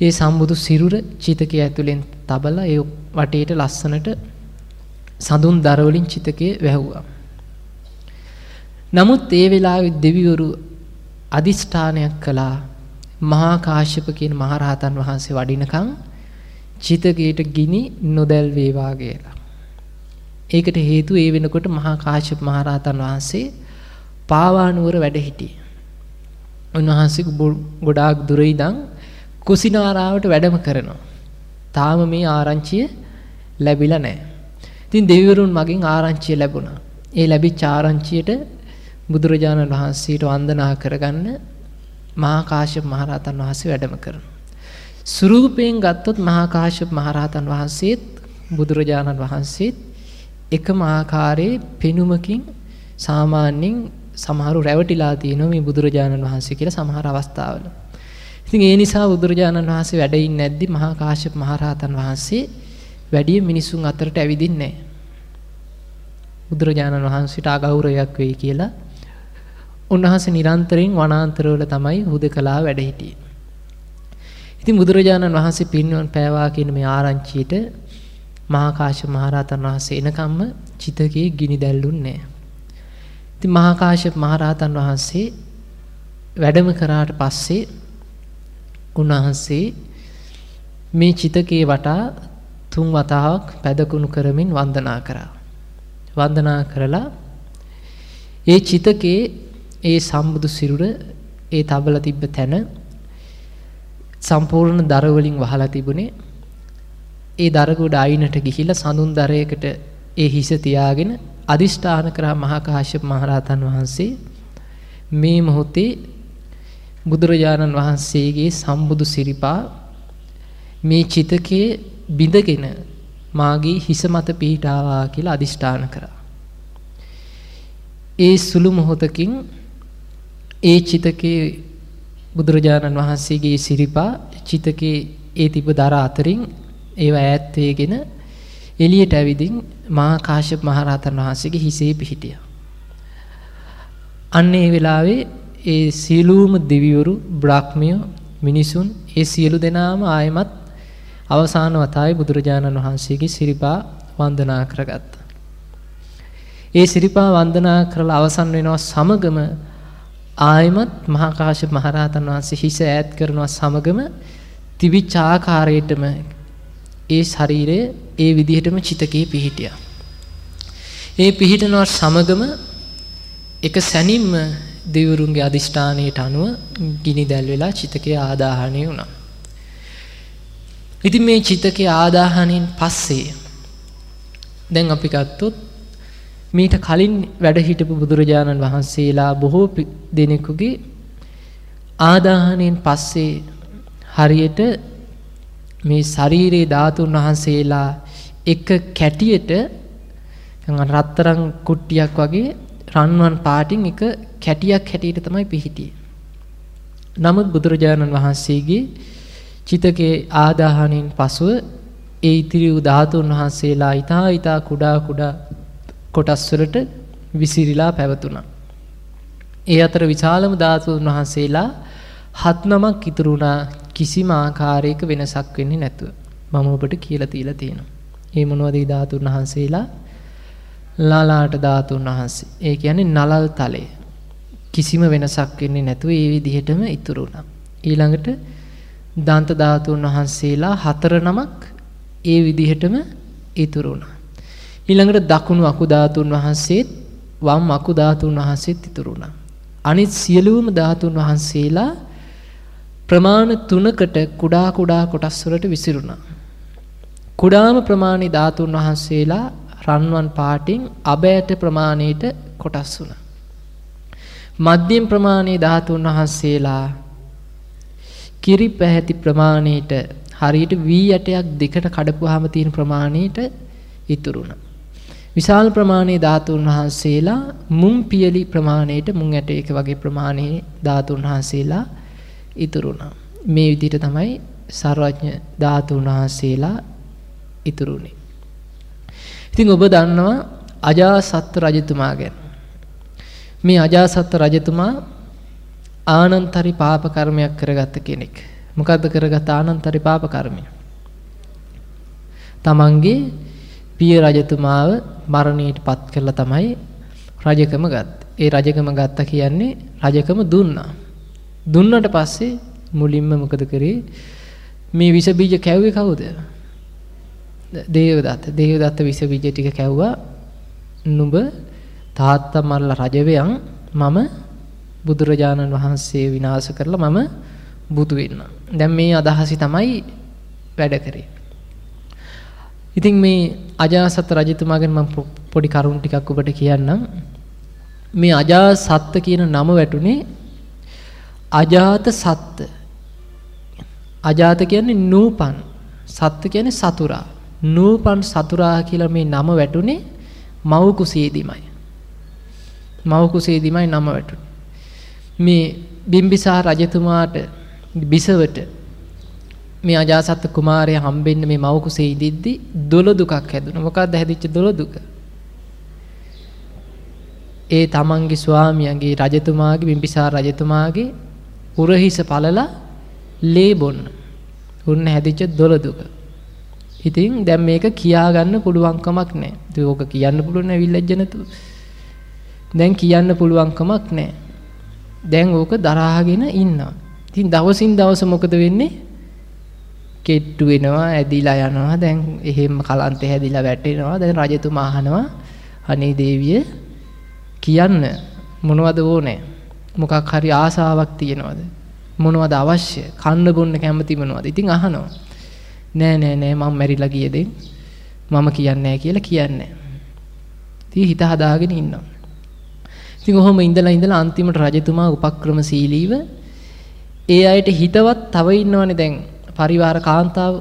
A: ඒ සම්බුදු සිරුර චිතකය ඇතුලෙන් තබලා ඒ වටේට ලස්සනට සඳුන් දර වලින් චිතකය වැහුවා. නමුත් ඒ වෙලාවේ දෙවිවරු අදිෂ්ඨානයක් කළා මහා කාශ්‍යප කියන මහරහතන් වහන්සේ වඩිනකම් චිතකයට ගිනි නොදැල් වේවා කියලා. ඒකට හේතුව ඒ වෙනකොට මහා කාශ්‍යප මහරහතන් වහන්සේ පාවානුවර වැඩ සිටියේ. උන්වහන්සේ ගොඩාක් දුර ඉඳන් කුසිනාරාවට වැඩම කරනවා. තාම මේ ආරංචිය ලැබිලා නැහැ. ඉතින් දෙවිවරුන් මගෙන් ආරංචිය ලැබුණා. ඒ ලැබිච්ච ආරංචියට බුදුරජාණන් වහන්සේට වන්දනා කරගන්න මහා කාශ්‍යප මහරහතන් වහන්සේ වැඩම කරනවා. ස්වරූපයෙන් ගත්තොත් මහා කාශ්‍යප මහරහතන් වහන්සේත් බුදුරජාණන් වහන්සේත් එකම ආකාරයේ පෙනුමකින් සාමාන්‍යයෙන් සමහරු රැවටිලා තියෙනවා මේ බුදුරජාණන් වහන්සේ කියලා සමහර අවස්ථාවල. ඉතින් ඒ නිසා බුදුරජාණන් වහන්සේ වැඩ ඉන්නේ නැද්දි මහා කාශ්‍යප මහරහතන් වහන්සේ වැඩි මිනිසුන් අතරට ඇවිදින්නේ නැහැ. බුදුරජාණන් වහන්සේට අගෞරවයක් වෙයි කියලා උන්වහන්සේ නිරන්තරයෙන් වනාන්තරවල තමයි හුදකලා වැඩ හිටියේ. ඉතින් බුදුරජාණන් වහන්සේ පින්වන් පෑවා කියන මේ ආරංචියට මහා කාශ්‍යප මහරහතන් වහන්සේ එනකම්ම චිතකේ ගිනි දැල්ලුන්නේ නැහැ. ඉතින් මහා කාශ්‍යප මහරහතන් වහන්සේ වැඩම කරාට පස්සේ උන්වහන්සේ මේ චිතකේ වටා තුන් වතාවක් පැදකුණු කරමින් වන්දනා කරා. වන්දනා කරලා ඒ චිතකේ ඒ සම්බුදු සිරුර ඒ තබල තිබ්බ තැන සම්පූර්ණ දර වලින් වහලා තිබුණේ ඒ දරගොඩ අයිනට ගිහිල්ලා සඳුන් දරයකට ඒ හිස තියාගෙන අදිෂ්ඨාන කරා මහා කාශ්‍යප මහරහතන් වහන්සේ මේ මොහොතේ බුදුරජාණන් වහන්සේගේ සම්බුදු සිරිපා මේ චිතකයේ බිඳගෙන මාගේ හිස මත පිහිටාවා කියලා අදිෂ්ඨාන කරා. ඒ සුළු මොහොතකින් ඒ චිතකේ බුදුරජාණන් වහන්සේගේ සිරිපා චිතකේ ඒ තිබ දර අතරින් ඒව ඈත් වේගෙන එළියට ඇවිදින් මහා කාශ්‍යප මහරහතන් වහන්සේගේ හිසේ පිහිටියා. අන්න ඒ වෙලාවේ ඒ සියලුම දෙවිවරු බ්‍රාහ්මයෝ මිනිසුන් ඒ සියලු දෙනාම ආයමත් අවසාන වතාවේ බුදුරජාණන් වහන්සේගේ සිරිපා වන්දනා කරගත්තා. ඒ සිරිපා වන්දනා කරලා අවසන් වෙනවා සමගම ආයමත් මහා කාශ්‍යප මහරහතන් වහන්සේ හිස ඈත් කරනවා සමගම තිබිච්ච ආකාරයටම ඒ ශරීරය ඒ විදිහටම චිතකේ පිහිටියා. ඒ පිහිටනවා සමගම එක සැනින්ම දෙවිවරුන්ගේ අදිෂ්ඨානයට අනුව ගිනි දැල් වෙලා චිතකය ආදාහණය වුණා. ඉතින් මේ චිතකයේ ආදාහණයෙන් පස්සේ දැන් අපි ගත්තොත් මීට කලින් වැඩ හිටපු බුදුරජාණන් වහන්සේලා බොහෝ දෙනෙකුගේ ආදාහණයෙන් පස්සේ හරියට මේ ශරීරයේ ධාතුන් වහන්සේලා එක කැටියට රත්තරන් කුට්ටියක් වගේ රන්වන් පාටින් එක කැටියක් හැටියට තමයි පිහිටියේ. නමුත් බුදුරජාණන් වහන්සේගේ චිතකේ ආදාහණයෙන් පසුව ඒ ඉතිරි වූ ධාතුන් වහන්සේලා ඊතා ඊතා කුඩා කුඩා කොටස් වලට විසිරිලා පැවතුණා. ඒ අතර විශාලම ධාතුන් වහන්සේලා හත් නමක් ඉතුරු වුණා කිසිම ආකාරයක වෙනසක් වෙන්නේ නැතුව. මම ඔබට කියලා තියලා තියෙනවා. ඒ මොනවද ඒ ධාතුන් වහන්සේලා? ලාලාට ධාතුන් වහන්සේ. ඒ කියන්නේ නලල් තලය. කිසිම වෙනසක් වෙන්නේ නැතුව ඒ විදිහටම ඉතුරු වුණා. ඊළඟට දන්ත ධාතුන් වහන්සේලා හතර නමක් ඒ විදිහටම ඉතුරු වුණා. ඊළඟට දකුණු අකු ධාතුන් වහන්සේත් වම් අකු ධාතුන් වහන්සේත් ඉතුරු වුණා. අනිත් සියලුම ධාතුන් වහන්සේලා ප්‍රමාණ තුනකට කුඩා කුඩා කොටස් වලට විසිරුණා. කුඩාම ප්‍රමාණී ධාතුන් වහන්සේලා රන්වන් පාටින් අබෑට ප්‍රමාණයට කොටස් වුණා. මධ්‍යම ප්‍රමාණයේ ධාතුන් වහන්සේලා කිරි පැහැති ප්‍රමාණයට හරියට වී ඇටයක් දෙකට කඩපුවාම තියෙන ප්‍රමාණයට ඉතුරු වුණා. විශාල ප්‍රමාණයේ ධාතුන් වහන්සේලා මුම් පියලි ප්‍රමාණයට මුං ඇටයක වගේ ප්‍රමාණයේ ධාතුන් වහන්සේලා ඉතුරු වුණා. මේ විදිහට තමයි සර්වඥ ධාතුන් වහන්සේලා ඉතුරුනේ. ඉතින් ඔබ දන්නවා අජාසත් රජතුමා ගැන. මේ අජාසත් රජතුමා ආනන්තරි පාප කර්මයක් කරගත්ත කෙනෙක්. මොකද්ද කරගත් ආනන්තරි පාප කර්මය? තමන්ගේ පිය රජතුමාව මරණයට පත් කළා තමයි රජකම ගත්තේ. ඒ රජකම ගත්තා කියන්නේ රජකම දුන්නා. දුන්නට පස්සේ මුලින්ම මොකද කරේ? මේ විස බීජ කැව්වේ කවුද? දේවදත්ත. දේවදත්ත විස බීජ ටික කැව්වා. නුඹ තාත්තා මරලා රජ වෙයන් මම බුදුරජාණන් වහන්සේ විනාශ කරලා මම බුදු වෙන්න. දැන් මේ අදහසි තමයි වැඩ කරේ. ඉතින් මේ අජාසත් රජතුමාගෙන් මම පොඩි කරුණු ටිකක් ඔබට කියන්නම්. මේ අජාසත් කියන නම වැටුනේ අජාත සත්ත්‍ය. අජාත කියන්නේ නූපන්. සත්ත්‍ය කියන්නේ සතුරා. නූපන් සතුරා කියලා මේ නම වැටුනේ මව් කුසීදිමයි. මව් කුසීදිමයි නම වැටුනේ. මේ බිම්බිසාර රජතුමාට බිසවට මේ අජාසත් කුමාරයා හම්බෙන්න මේ මව කුසේ ඉදිද්දි දොළ දුකක් හැදුණා. මොකක්ද හැදිච්ච දොළ දුක? ඒ තමන්ගේ ස්වාමියාගේ රජතුමාගේ බිම්බිසාර රජතුමාගේ උරහිස පළලා ලේ බොන්න. උන්න හැදිච්ච දොළ දුක. ඉතින් දැන් මේක කියා ගන්න පුළුවන් කමක් නැහැ. ඉතින් ඕක කියන්න පුළුවන් නෑ විල්ලජ්ජ නැතුව. දැන් කියන්න පුළුවන් කමක් නැහැ. දැන් ඕක දරාගෙන ඉන්නවා. ඉතින් දවසින් දවස මොකද වෙන්නේ? කෙට්ටු වෙනවා, ඇදිලා යනවා. දැන් එහෙම කලන්තේ හැදිලා වැටෙනවා. දැන් රජතුමා අහනවා අනේ දේවිය කියන්න මොනවද ඕනේ? මොකක් හරි ආසාවක් තියනවද? මොනවද අවශ්‍ය? කන්න බොන්න කැමති මොනවද? ඉතින් අහනවා. නෑ නෑ නෑ මම මැරිලා ගියදෙන් මම කියන්නේ නෑ කියලා කියන්නේ. ඉතින් හිත හදාගෙන ඉන්නවා. ඉතින් කොහොම ඉඳලා ඉඳලා අන්තිමට රජතුමා උපක්‍රමශීලීව ඒ අයට හිතවත් තව ඉන්නවනේ දැන් පරිවාර කාන්තාව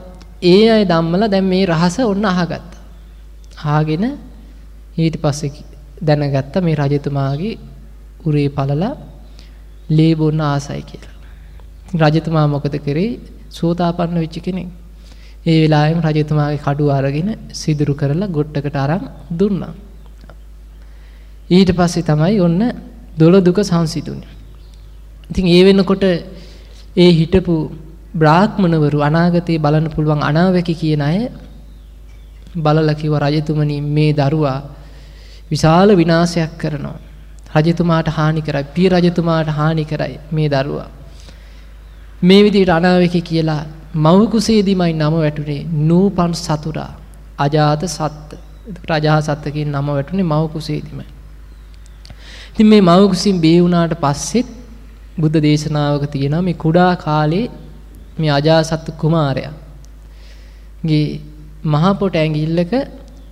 A: ඒ අය ධම්මලා දැන් මේ රහස ඔන්න අහගත්තා. අහගෙන ඊට පස්සේ දැනගත්ත මේ රජතුමාගේ උරේ පළලා ලේ බොන්න ආසයි කියලා. රජතුමා මොකද කරේ? සෝතාපන්න වෙච්ච කෙනෙක්. ඒ වෙලාවෙම රජතුමාගේ කඩුව අරගෙන සිදුරු කරලා ගොට්ටකට අරන් දුන්නා. ඊට පස්සේ තමයි ඔන්න දොළ දුක සංසිඳුනේ. ඉතින් ඒ වෙනකොට ඒ හිටපු බ්‍රාහ්මණවරු අනාගතේ බලන්න පුළුවන් අනාවැකි කියන අය බලලා කිව්ව රජතුමනි මේ දරුවා විශාල විනාශයක් කරනවා. රජතුමාට හානි කරයි. පිය රජතුමාට හානි කරයි මේ දරුවා. මේ විදිහට අනාවැකි කියලා මව කුසේදීමයි නම වැටුනේ නූපන් සතුරා අජාත සත්ත. එතකොට අජාසත්ත කියන නම වැටුනේ මව කුසේදීමයි. ඉතින් මේ මව කුසින් බිහි වුණාට පස්සෙත් බුද්ධ දේශනාවක තියෙනවා මේ කුඩා කාලේ මේ අජාසත් කුමාරයා ගේ මහ පොට ඇඟිල්ලක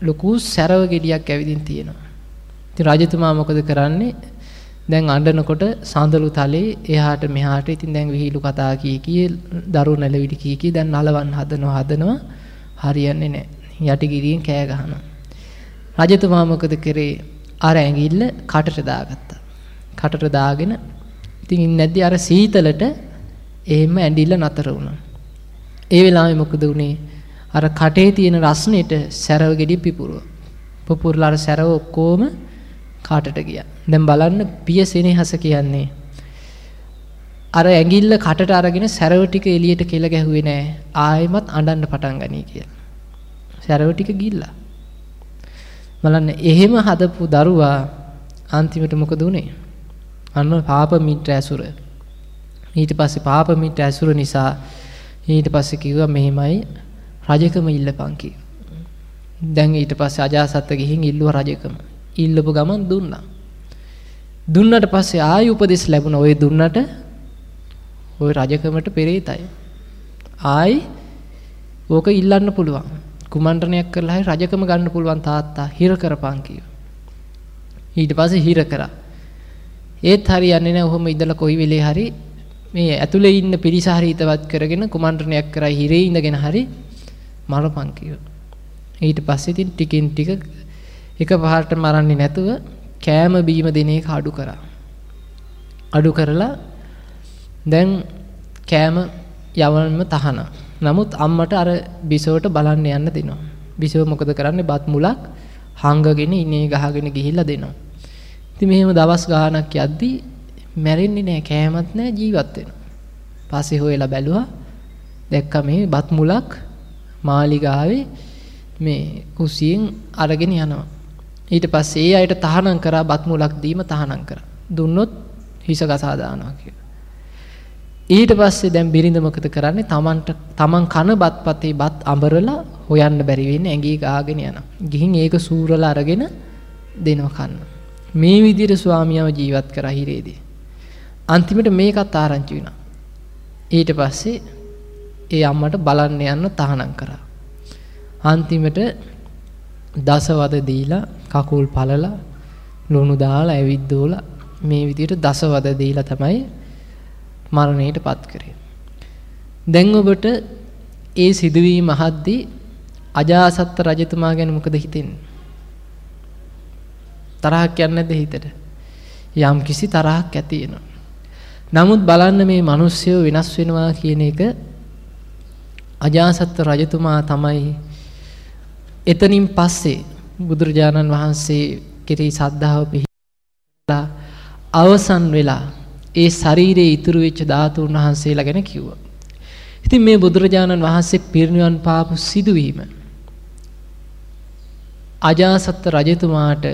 A: ලොකු සැරව ගෙඩියක් ඇවිදින් තියෙනවා. ඉතින් රජතුමා මොකද කරන්නේ? දැන් අඬනකොට සඳලු තලේ එහාට මෙහාට ඉතින් දැන් විහිළු කතා කී කී දරු නැලවිලි කී කී දැන් නලවන්න හදනවා හදනවා හරියන්නේ නැහැ. යටි ගිරියෙන් කෑ ගහනවා. රජතුමා මොකද කරේ? අර ඇඟිල්ල කටට දාගත්තා. කටට දාගෙන ඉතින් ඉන්නේ නැද්දි අර සීතලට එහෙම ඇඬිල්ල නතර වුණා. ඒ වෙලාවේ මොකද වුනේ? අර කටේ තියෙන රස්නෙට සැරව ගෙඩි පිපුරුව. පුපුරලා අර සැරව ඔක්කොම කාටට ගියා. දැන් බලන්න පිය සෙනෙහස කියන්නේ අර ඇඟිල්ල කටට අරගෙන සැරව ටික එළියට කෙල ගැහුවේ නෑ. ආයෙමත් අඬන්න පටන් ගනී කියලා. සැරව ටික ගිල්ලා. බලන්න එහෙම හදපු දරුවා අන්තිමට මොකද උනේ? අන්න පාප මිත්‍ර ඇසුර. ඊට පස්සේ පාප මිත්‍ර ඇසුර නිසා ඊට පස්සේ කිව්වා මෙහෙමයි රජකම ඉල්ලපන් කිව්වා. දැන් ඊට පස්සේ අජාසත්ත ගිහින් ඉල්ලුවා රජකම. ඉල්ලපු ගමන් දුන්නා. දුන්නට පස්සේ ආයි උපදෙස් ලැබුණා. ඔය දුන්නට ওই රජකමට පෙරේතයි. ආයි ඕක ඉල්ලන්න පුළුවන්. කුමන්ත්‍රණයක් කරලා හරි රජකම ගන්න පුළුවන් තාත්තා හිර කරපන් කිව්වා. ඊට පස්සේ හිර කරා. ඒත් හරියන්නේ නැහැ. ඔහොම ඉඳලා කොයි වෙලේ හරි මේ ඇතුලේ ඉන්න පිරිස හරි හිතවත් කරගෙන කුමන්ත්‍රණයක් කරයි හිරේ ඉඳගෙන හරි මරපන් කිව්වා. ඊට පස්සේ ඉතින් ටිකින් ටික එක පහරට මරන්නේ නැතුව කෑම බීම දෙන එක අඩු කරා. අඩු කරලා දැන් කෑම යවන්නම තහන. නමුත් අම්මට අර බිසවට බලන්න යන්න දෙනවා. බිසව මොකද කරන්නේ? බත් මුලක් හංගගෙන ඉනේ ගහගෙන ගිහිල්ලා දෙනවා. ඉතින් මෙහෙම දවස් ගාණක් යද්දී මැරෙන්නේ නැහැ කෑමත් නැහැ ජීවත් වෙනවා. පස්සේ හොයලා බැලුවා දැක්ක මේ බත් මුලක් මාලිගාවේ මේ කුසියෙන් අරගෙන යනවා. ඊට පස්සේ ඒ අයට තහනම් කරා බත් මුලක් දීම තහනම් කරා. දුන්නොත් හිස ගසා දානවා කියලා. ඊට පස්සේ දැන් බිරිඳ මොකද කරන්නේ? Tamanට Taman කන බත්පතේ බත් අඹරලා හොයන්න බැරි වෙන්නේ ඇඟේ ගාගෙන යනවා. ගිහින් ඒක සූරලා අරගෙන දෙනවා කන්න. මේ විදිහට ස්වාමියාව ජීවත් කරා හිරේදී. අන්තිමට මේකත් ආරංචි වුණා. ඊට පස්සේ ඒ අම්මට බලන්න යන්න තහනම් කරා. අන්තිමට දසවද දීලා කකුල් පළලා ලුණු දාලා ඇවිද්දෝලා මේ විදිහට දසවද දීලා තමයි මරණයට පත් කරේ. දැන් ඔබට ඒ සිදුවීම අහද්දී අජාසත් රජතුමා ගැන මොකද හිතෙන්නේ? තරහක් යන්නේ නැද්ද හිතට? යම් කිසි තරහක් ඇති වෙනවා. නමුත් බලන්න මේ මිනිස්සු වෙනස් වෙනවා කියන එක අජාසත් රජතුමා තමයි එතනින් පස්සේ බුදුරජාණන් වහන්සේ කෙරෙහි සද්ධාව පිහිටලා අවසන් වෙලා ඒ ශරීරයේ ඉතුරු වෙච්ච ධාතුන් වහන්සේලා ගැන කිව්වා. ඉතින් මේ බුදුරජාණන් වහන්සේ පිරිනිවන් පාපු සිදුවීම අජාසත් රජතුමාට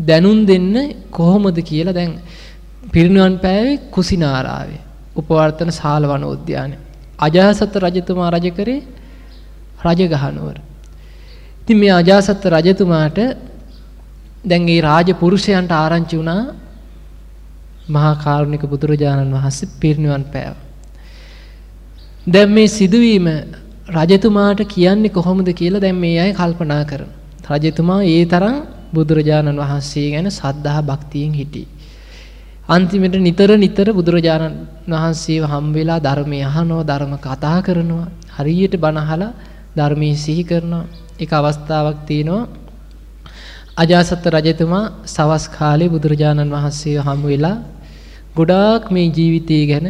A: දැනුම් දෙන්න කොහොමද කියලා දැන් පිරිනිවන් පෑවේ කුසිනාරාවේ උපවර්තන ශාල වනෝද්‍යානයේ අජාසත් රජතුමා රජ කරේ රජගහනුවර. ඉතින් මේ අජාසත් රජතුමාට දැන් මේ රාජ පුරුෂයන්ට ආරංචි වුණා මහා කාරුණික බුදුරජාණන් වහන්සේ පිරිනිවන් පෑවා. දැන් මේ සිදුවීම රජතුමාට කියන්නේ කොහොමද කියලා දැන් මේ අය කල්පනා කරන. රජතුමා ඒ තරම් බුදුරජාණන් වහන්සේ ගැන සද්ධා භක්තියෙන් හිටියේ. අන්තිමට නිතර නිතර බුදුරජාණන් වහන්සේව හම් වෙලා ධර්මය අහනවා ධර්ම කතා කරනවා හරියට බණ අහලා ධර්මයේ සිහි කරනවා එක අවස්ථාවක් තියෙනවා අජාසත් රජතුමා සවස් කාලේ බුදුරජාණන් වහන්සේව හමු වෙලා ගොඩාක් මේ ජීවිතය ගැන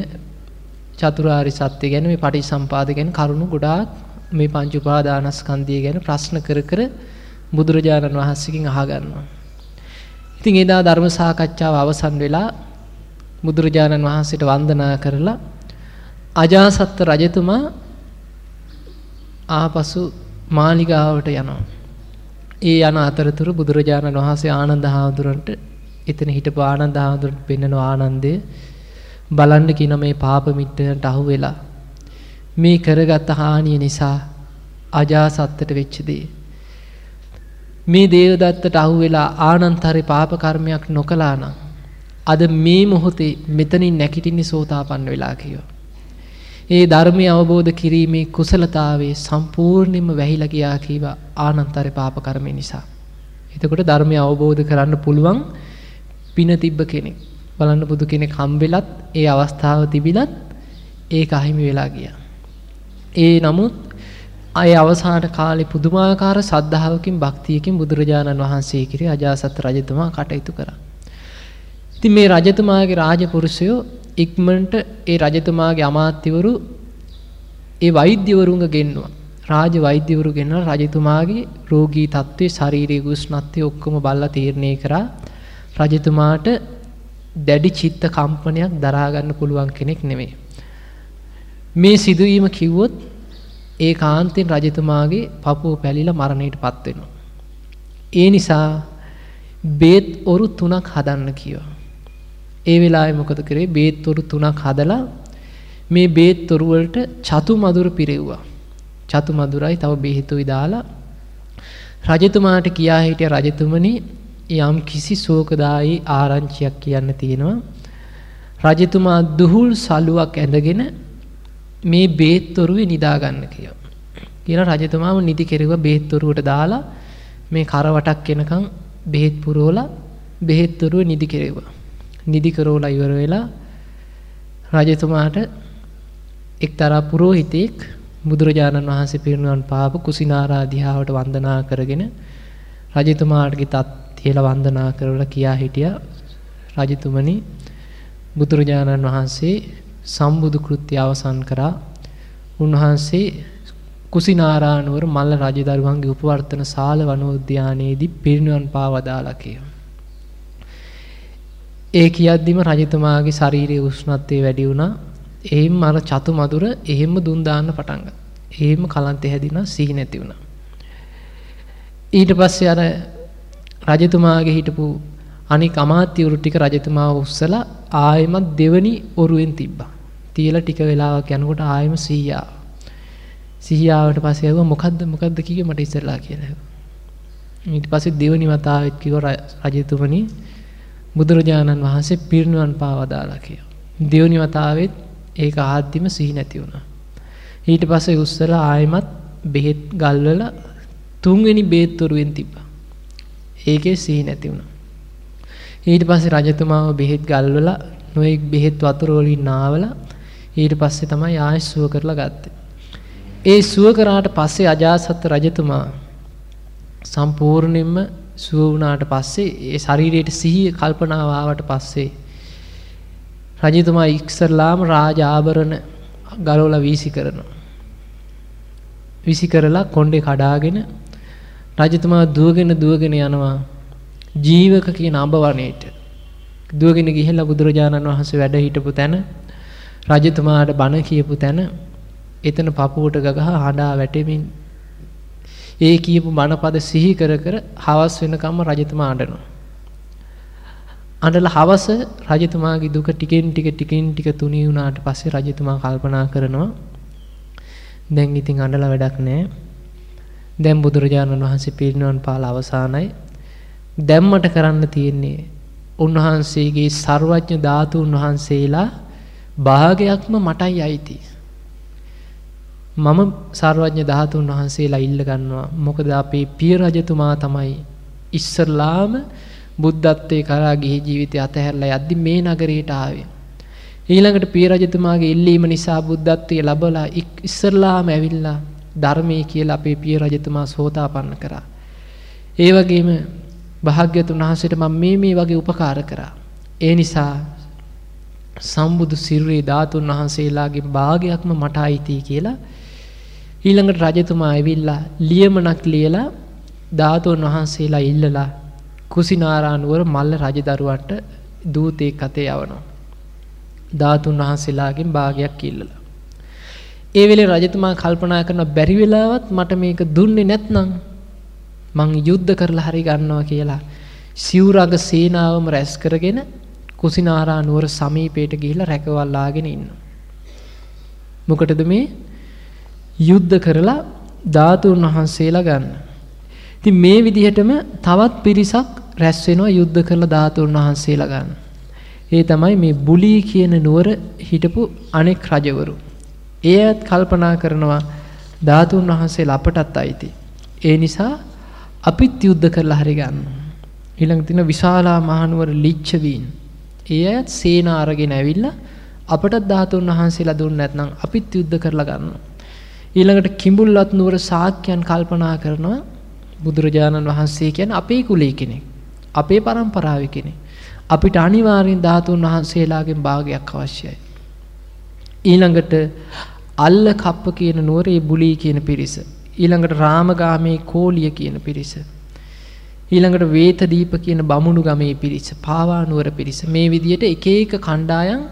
A: චතුරාරි සත්‍ය ගැන මේ පටිසම්පාද ගැන කරුණු ගොඩාක් මේ පංච උපාදානස්කන්ධය ගැන ප්‍රශ්න කර කර බුදුරජාණන් වහන්සේගෙන් අහගන්නවා. ඉතින් එදා ධර්ම සාකච්ඡාව අවසන් වෙලා බුදුරජාණන් වහන්සේට වන්දනා කරලා අජාසත් රජතුමා ආපසු මාලිගාවට යනවා. ඒ යන අතරතුර බුදුරජාණන් වහන්සේ ආනන්ද හාමුදුරන්ට එතන හිටපු ආනන්ද හාමුදුරන්ට පෙන්වන ආනන්දය බලන්න කියන මේ පාප මිත්‍රයන්ට අහු වෙලා මේ කරගත් හානිය නිසා අජාසත්තට වෙච්ච දේ මේ දේවදත්තට අහු වෙලා ආනන්තරේ පාප කර්මයක් නොකළා නම් අද මේ මොහොතේ මෙතනින් නැගිටින්නේ සෝතාපන්න වෙලා කියෝ. ඒ ධර්මය අවබෝධ කිරීමේ කුසලතාවේ සම්පූර්ණයෙන්ම වැහිලා ගියා කීවා ආනන්තරේ පාප කර්මය නිසා. එතකොට ධර්මය අවබෝධ කරන්න පුළුවන් පින තිබ්බ කෙනෙක්. බලන්න බුදු කෙනෙක් හම්බෙලත් ඒ අවස්ථාව තිබිලත් ඒක අහිමි වෙලා ගියා. ඒ නමුත් අය අවසාන කාලේ පුදුමාකාර සද්ධාවකින් භක්තියකින් බුදුරජාණන් වහන්සේ කිරේ අජාසත් රජතුමා කටයුතු කරා. ඉතින් මේ රජතුමාගේ රාජපුරුෂයෝ ඉක්මනට ඒ රජතුමාගේ අමාත්‍යවරු ඒ වෛද්‍යවරුන්ග ගෙන්නවා. රාජ වෛද්‍යවරු ගෙනලා රජතුමාගේ රෝගී තත්ත්වයේ ශාරීරික උෂ්ණත්වය ඔක්කොම බලලා තීරණය කරා රජතුමාට දැඩි චිත්ත කම්පනයක් දරා ගන්න පුළුවන් කෙනෙක් නෙමෙයි. මේ සිදුවීම කිව්වොත් ඒ කාන්තෙන් රජතුමාගේ පපුව පැලිලා මරණයටපත් වෙනවා. ඒ නිසා බේත් ඔරු තුනක් හදන්න කිව්වා. ඒ වෙලාවේ මොකද කරේ බේත්තුරු තුනක් හදලා මේ බේත්තුරු වලට චතු මధుර පිරෙව්වා. චතු මధుරයි තව බෙහෙතුයි දාලා රජතුමාට කියා හිටිය රජතුමනි යම් කිසි ශෝකදායි ආරංචියක් කියන්න තියෙනවා. රජතුමා දුහුල් සලුවක් ඇඳගෙන මේ බේත්තුරුවේ නිදා ගන්න කියලා. කියලා රජතුමාම නිදි කෙරුවා බේත්තුරුවට දාලා මේ කරවටක් එනකන් බෙහෙත් පුරවලා බෙහෙත්තුරුව නිදි කෙරෙව්වා. නිදි කරෝලා ඉවර වෙලා රජතුමාට එක්තරා පුරෝහිතෙක් බුදුරජාණන් වහන්සේ පිරිනුවන් පාප කුසිනාරා දිහාවට වන්දනා කරගෙන රජතුමාටගේ තත් තියලා වන්දනා කරලා කියා හිටියා. රජතුමනි බුදුරජාණන් වහන්සේ සම්බුදු කෘත්‍ය අවසන් කරා. උන්වහන්සේ කුසිනාරානුවර මල්ල රජදරුවන්ගේ උපවර්තන ශාල වනෝද්‍යානයේදී පිරිනුවන් පාවදාලා කියලා. ඒ කියද්දිම රජතුමාගේ ශාරීරික උෂ්ණත්වය වැඩි වුණා. එහෙම අර චතු මధుර එහෙම දුන් දාන්න පටන් ගත්තා. එහෙම කලන්තේ හැදිනා සිහි නැති වුණා. ඊට පස්සේ අර රජතුමාගේ හිටපු අනික අමාත්‍යවරු ටික රජතුමාව උස්සලා ආයෙමත් දෙවනි ඔරුවෙන් තිබ්බා. තියලා ටික වෙලාවක් යනකොට ආයෙම සිහියා. සිහියාවට පස්සේ ඇහුවා මොකද්ද මොකද්ද කිව්වේ මට ඉස්සෙල්ලා කියලා. ඊට පස්සේ දෙවනි වතාවෙත් කිව්වා රජතුමනි බුදුරජාණන් වහන්සේ පිරිනුවන් පාවදාලා කියලා. දෙවනි වතාවෙත් ඒක ආද්දිම සිහි නැති වුණා. ඊට පස්සේ උස්සලා ආයෙමත් බෙහෙත් ගල්වලා තුන්වෙනි බේත් තොරුවෙන් තිබ්බා. ඒකේ සිහි නැති වුණා. ඊට පස්සේ රජතුමාව බෙහෙත් ගල්වලා නොයෙක් බෙහෙත් වතුර වලින් නාවලා ඊට පස්සේ තමයි ආයෙ සුව කරලා ගත්තේ. ඒ සුව කරාට පස්සේ අජාසත් රජතුමා සම්පූර්ණයෙන්ම සුව වුණාට පස්සේ ඒ ශරීරයට සිහිය කල්පනාව ආවට පස්සේ රජතුමා ඉක්සරලාම රාජ ආභරණ ගලවලා වීසි කරනවා. විසි කරලා කොණ්ඩේ කඩාගෙන රජතුමා දුවගෙන දුවගෙන යනවා ජීවක කියන අඹ වනයේට. දුවගෙන ගිහිල්ලා බුදුරජාණන් වහන්සේ වැඩ හිටපු තැන රජතුමාට බණ කියපු තැන එතන පපුවට ගගහ හඬා වැටෙමින් ඒ කියපු මනපද සිහි කර කර හවස් වෙනකම්ම රජතුමා අඬනවා. අඬලා හවස රජතුමාගේ දුක ටිකෙන් ටික ටිකෙන් ටික තුනී වුණාට පස්සේ රජතුමා කල්පනා කරනවා දැන් ඉතින් අඬලා වැඩක් නැහැ. දැන් බුදුරජාණන් වහන්සේ පිරිනිවන් පාලා අවසానයි. දැම්මට කරන්න තියෙන්නේ උන්වහන්සේගේ ਸਰවඥ ධාතු උන්වහන්සේලා භාගයක්ම මටයි අයිති. මම ਸਰවඥ ධාතුන් වහන්සේලා ඉල්ල ගන්නවා. මොකද අපේ පිය රජතුමා තමයි ඉස්සරලාම බුද්ධත්වයේ කරා ගිහි ජීවිතය අතහැරලා යද්දි මේ නගරයට ආවේ. ඊළඟට පිය රජතුමාගේ ඉල්ලීම නිසා බුද්ධත්වයේ ලැබලා ඉස්සරලාම ඇවිල්ලා ධර්මයේ කියලා අපේ පිය රජතුමා සෝතාපන්න කරා. ඒ වගේම භාග්‍යතුන් වහන්සේට මම මේ මේ වගේ උපකාර කරා. ඒ නිසා සම්බුදු සිරුරේ ධාතුන් වහන්සේලාගේ භාගයක්ම මට අයිති කියලා ඊළඟට රජතුමා ඇවිල්ලා ලියමනක් ලියලා ධාතුන් වහන්සේලා ඉල්ලලා කුසිනාරානුවර මල්ල රජදරුවන්ට දූතෙක් අතේ යවනවා. ධාතුන් වහන්සේලාගෙන් භාගයක් ඉල්ලලා. ඒ වෙලේ රජතුමා කල්පනා කරන බැරි වෙලාවත් මට මේක දුන්නේ නැත්නම් මං යුද්ධ කරලා හරි ගන්නවා කියලා සිවුරග සේනාවම රැස් කරගෙන කුසිනාරා නුවර සමීපයට ගිහිල්ලා රැකවල්ලාගෙන ඉන්නවා. මොකටද මේ යුද්ධ කරලා ධාතුන් වහන්සේලා ගන්න. ඉතින් මේ විදිහටම තවත් පිරිසක් රැස් වෙනවා යුද්ධ කරලා ධාතුන් වහන්සේලා ගන්න. ඒ තමයි මේ බුලී කියන නුවර හිටපු අනෙක් රජවරු. ඒත් කල්පනා කරනවා ධාතුන් වහන්සේලා අපටත් අයිති. ඒ නිසා අපිත් යුද්ධ කරලා හරි ගන්න. ඊළඟ දින විශාලා මහනුවර ලිච්ඡවීන්. ඒ අයත් සේනා අරගෙන ඇවිල්ලා අපටත් ධාතුන් වහන්සේලා දුන්නේ නැත්නම් අපිත් යුද්ධ කරලා ගන්නවා. ඊළඟට කිඹුල්වත් නුවර ශාක්‍යයන් කල්පනා කරනවා බුදුරජාණන් වහන්සේ කියන්නේ අපේ කුලේ කෙනෙක්. අපේ પરම්පරාවේ කෙනෙක්. අපිට අනිවාර්යෙන් ධාතුන් වහන්සේලාගෙන් භාගයක් අවශ්‍යයි. ඊළඟට අල්ල කප්ප කියන නුවරේ බුලී කියන පිරිස. ඊළඟට රාමගාමේ කෝලිය කියන පිරිස. ඊළඟට වේතදීප කියන බමුණු ගමේ පිරිස, පාවා නුවර පිරිස. මේ විදිහට එක එක කණ්ඩායම්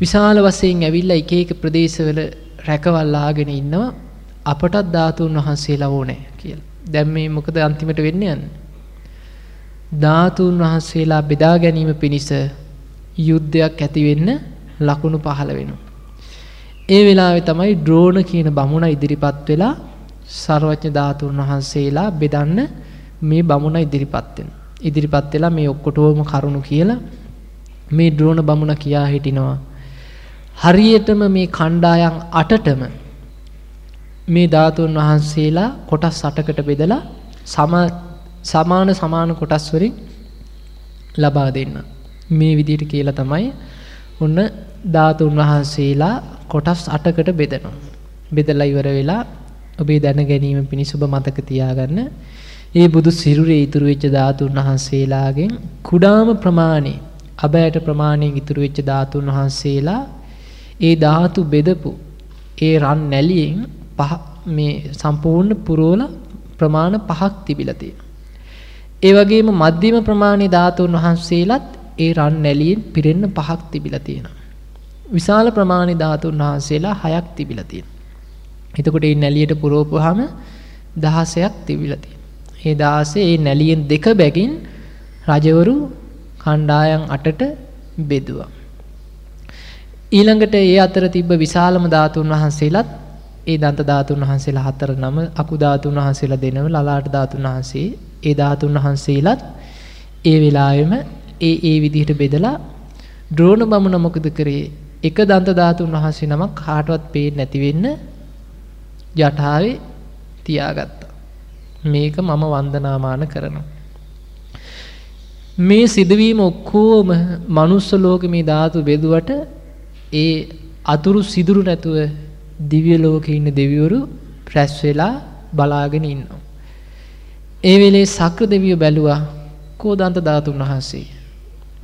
A: විශාල වශයෙන් ඇවිල්ලා එක එක ප්‍රදේශවල රැකවල්ලාගෙන ඉන්නවා. අපටත් ධාතුන් වහන්සේලා ඕනේ කියලා. දැන් මේ මොකද අන්තිමට වෙන්නේ යන්නේ? ධාතුන් වහන්සේලා බෙදා ගැනීම පිණිස යුද්ධයක් ඇති වෙන්න ලකුණු පහළ වෙනවා. ඒ වෙලාවේ තමයි ඩ්‍රෝන කියන බමුණ ඉදිරිපත් වෙලා සර්වඥ ධාතුන් වහන්සේලා බෙදන්න මේ බමුණ ඉදිරිපත් වෙනවා. ඉදිරිපත් වෙලා මේ ඔක්කොටම කරුණු කියලා මේ ඩ්‍රෝන බමුණ කියා හිටිනවා. හරියටම මේ කණ්ඩායම් 8ටම මේ ධාතුන් වහන්සේලා කොටස් 8කට බෙදලා සම සමාන සමාන කොටස් වලින් ලබා දෙන්න. මේ විදිහට කියලා තමයි ඔන්න ධාතුන් වහන්සේලා කොටස් 8කට බෙදනවා. බෙදලා ඉවර වෙලා ඔබේ දැන ගැනීම පිණිස ඔබ මතක තියාගන්න. ඒ බුදු සිරුරේ ඉතුරු වෙච්ච ධාතුන් වහන්සේලාගෙන් කුඩාම ප්‍රමාණය අබයට ප්‍රමාණයෙන් ඉතුරු වෙච්ච ධාතුන් වහන්සේලා ඒ ධාතු බෙදපු ඒ රන් නැලියෙන් පහ මේ සම්පූර්ණ පුරවල ප්‍රමාණ පහක් තිබිලා තියෙනවා. ඒ වගේම මධ්‍යම ප්‍රමාණයේ ධාතුන් වහන්සේලාත් ඒ රන් නැලියෙන් පිරෙන්න පහක් තිබිලා තියෙනවා. විශාල ප්‍රමාණයේ ධාතුන් වහන්සේලා හයක් තිබිලා තියෙනවා. එතකොට මේ නැලියට පුරවපුවාම 16ක් තිබිලා තියෙනවා. මේ 16 මේ නැලියෙන් දෙක බැගින් රජවරු කණ්ඩායම් 8ට බෙදුවා. ඊළඟට ඒ අතර තිබ්බ විශාලම ධාතුන් වහන්සේලාත් ඒ දන්ත ධාතුන් වහන්සේලා හතර නම අකු ධාතුන් වහන්සේලා දෙනම ලලාට ධාතුන් වහන්සේ. ඒ ධාතුන් වහන්සේලාත් ඒ වෙලාවෙම ඒ ඒ විදිහට බෙදලා ඩ්‍රෝන බමුණ මොකද කරේ? එක දන්ත ධාතුන් වහන්සේ නමක් කාටවත් පේන්නේ නැති වෙන්න ජටාවේ තියාගත්තා. මේක මම වන්දනාමාන කරනවා. මේ සිදුවීම ඔක්කොම මනුස්ස ලෝකෙ මේ ධාතු බෙදුවට ඒ අතුරු සිදුරු නැතුව දිව්‍ය ලෝකේ ඉන්න දෙවිවරු රැස් වෙලා බලාගෙන ඉන්නවා. ඒ වෙලේ සක්‍ර දෙවියෝ බැලුවා කෝ දන්ත ධාතුන් වහන්සේ.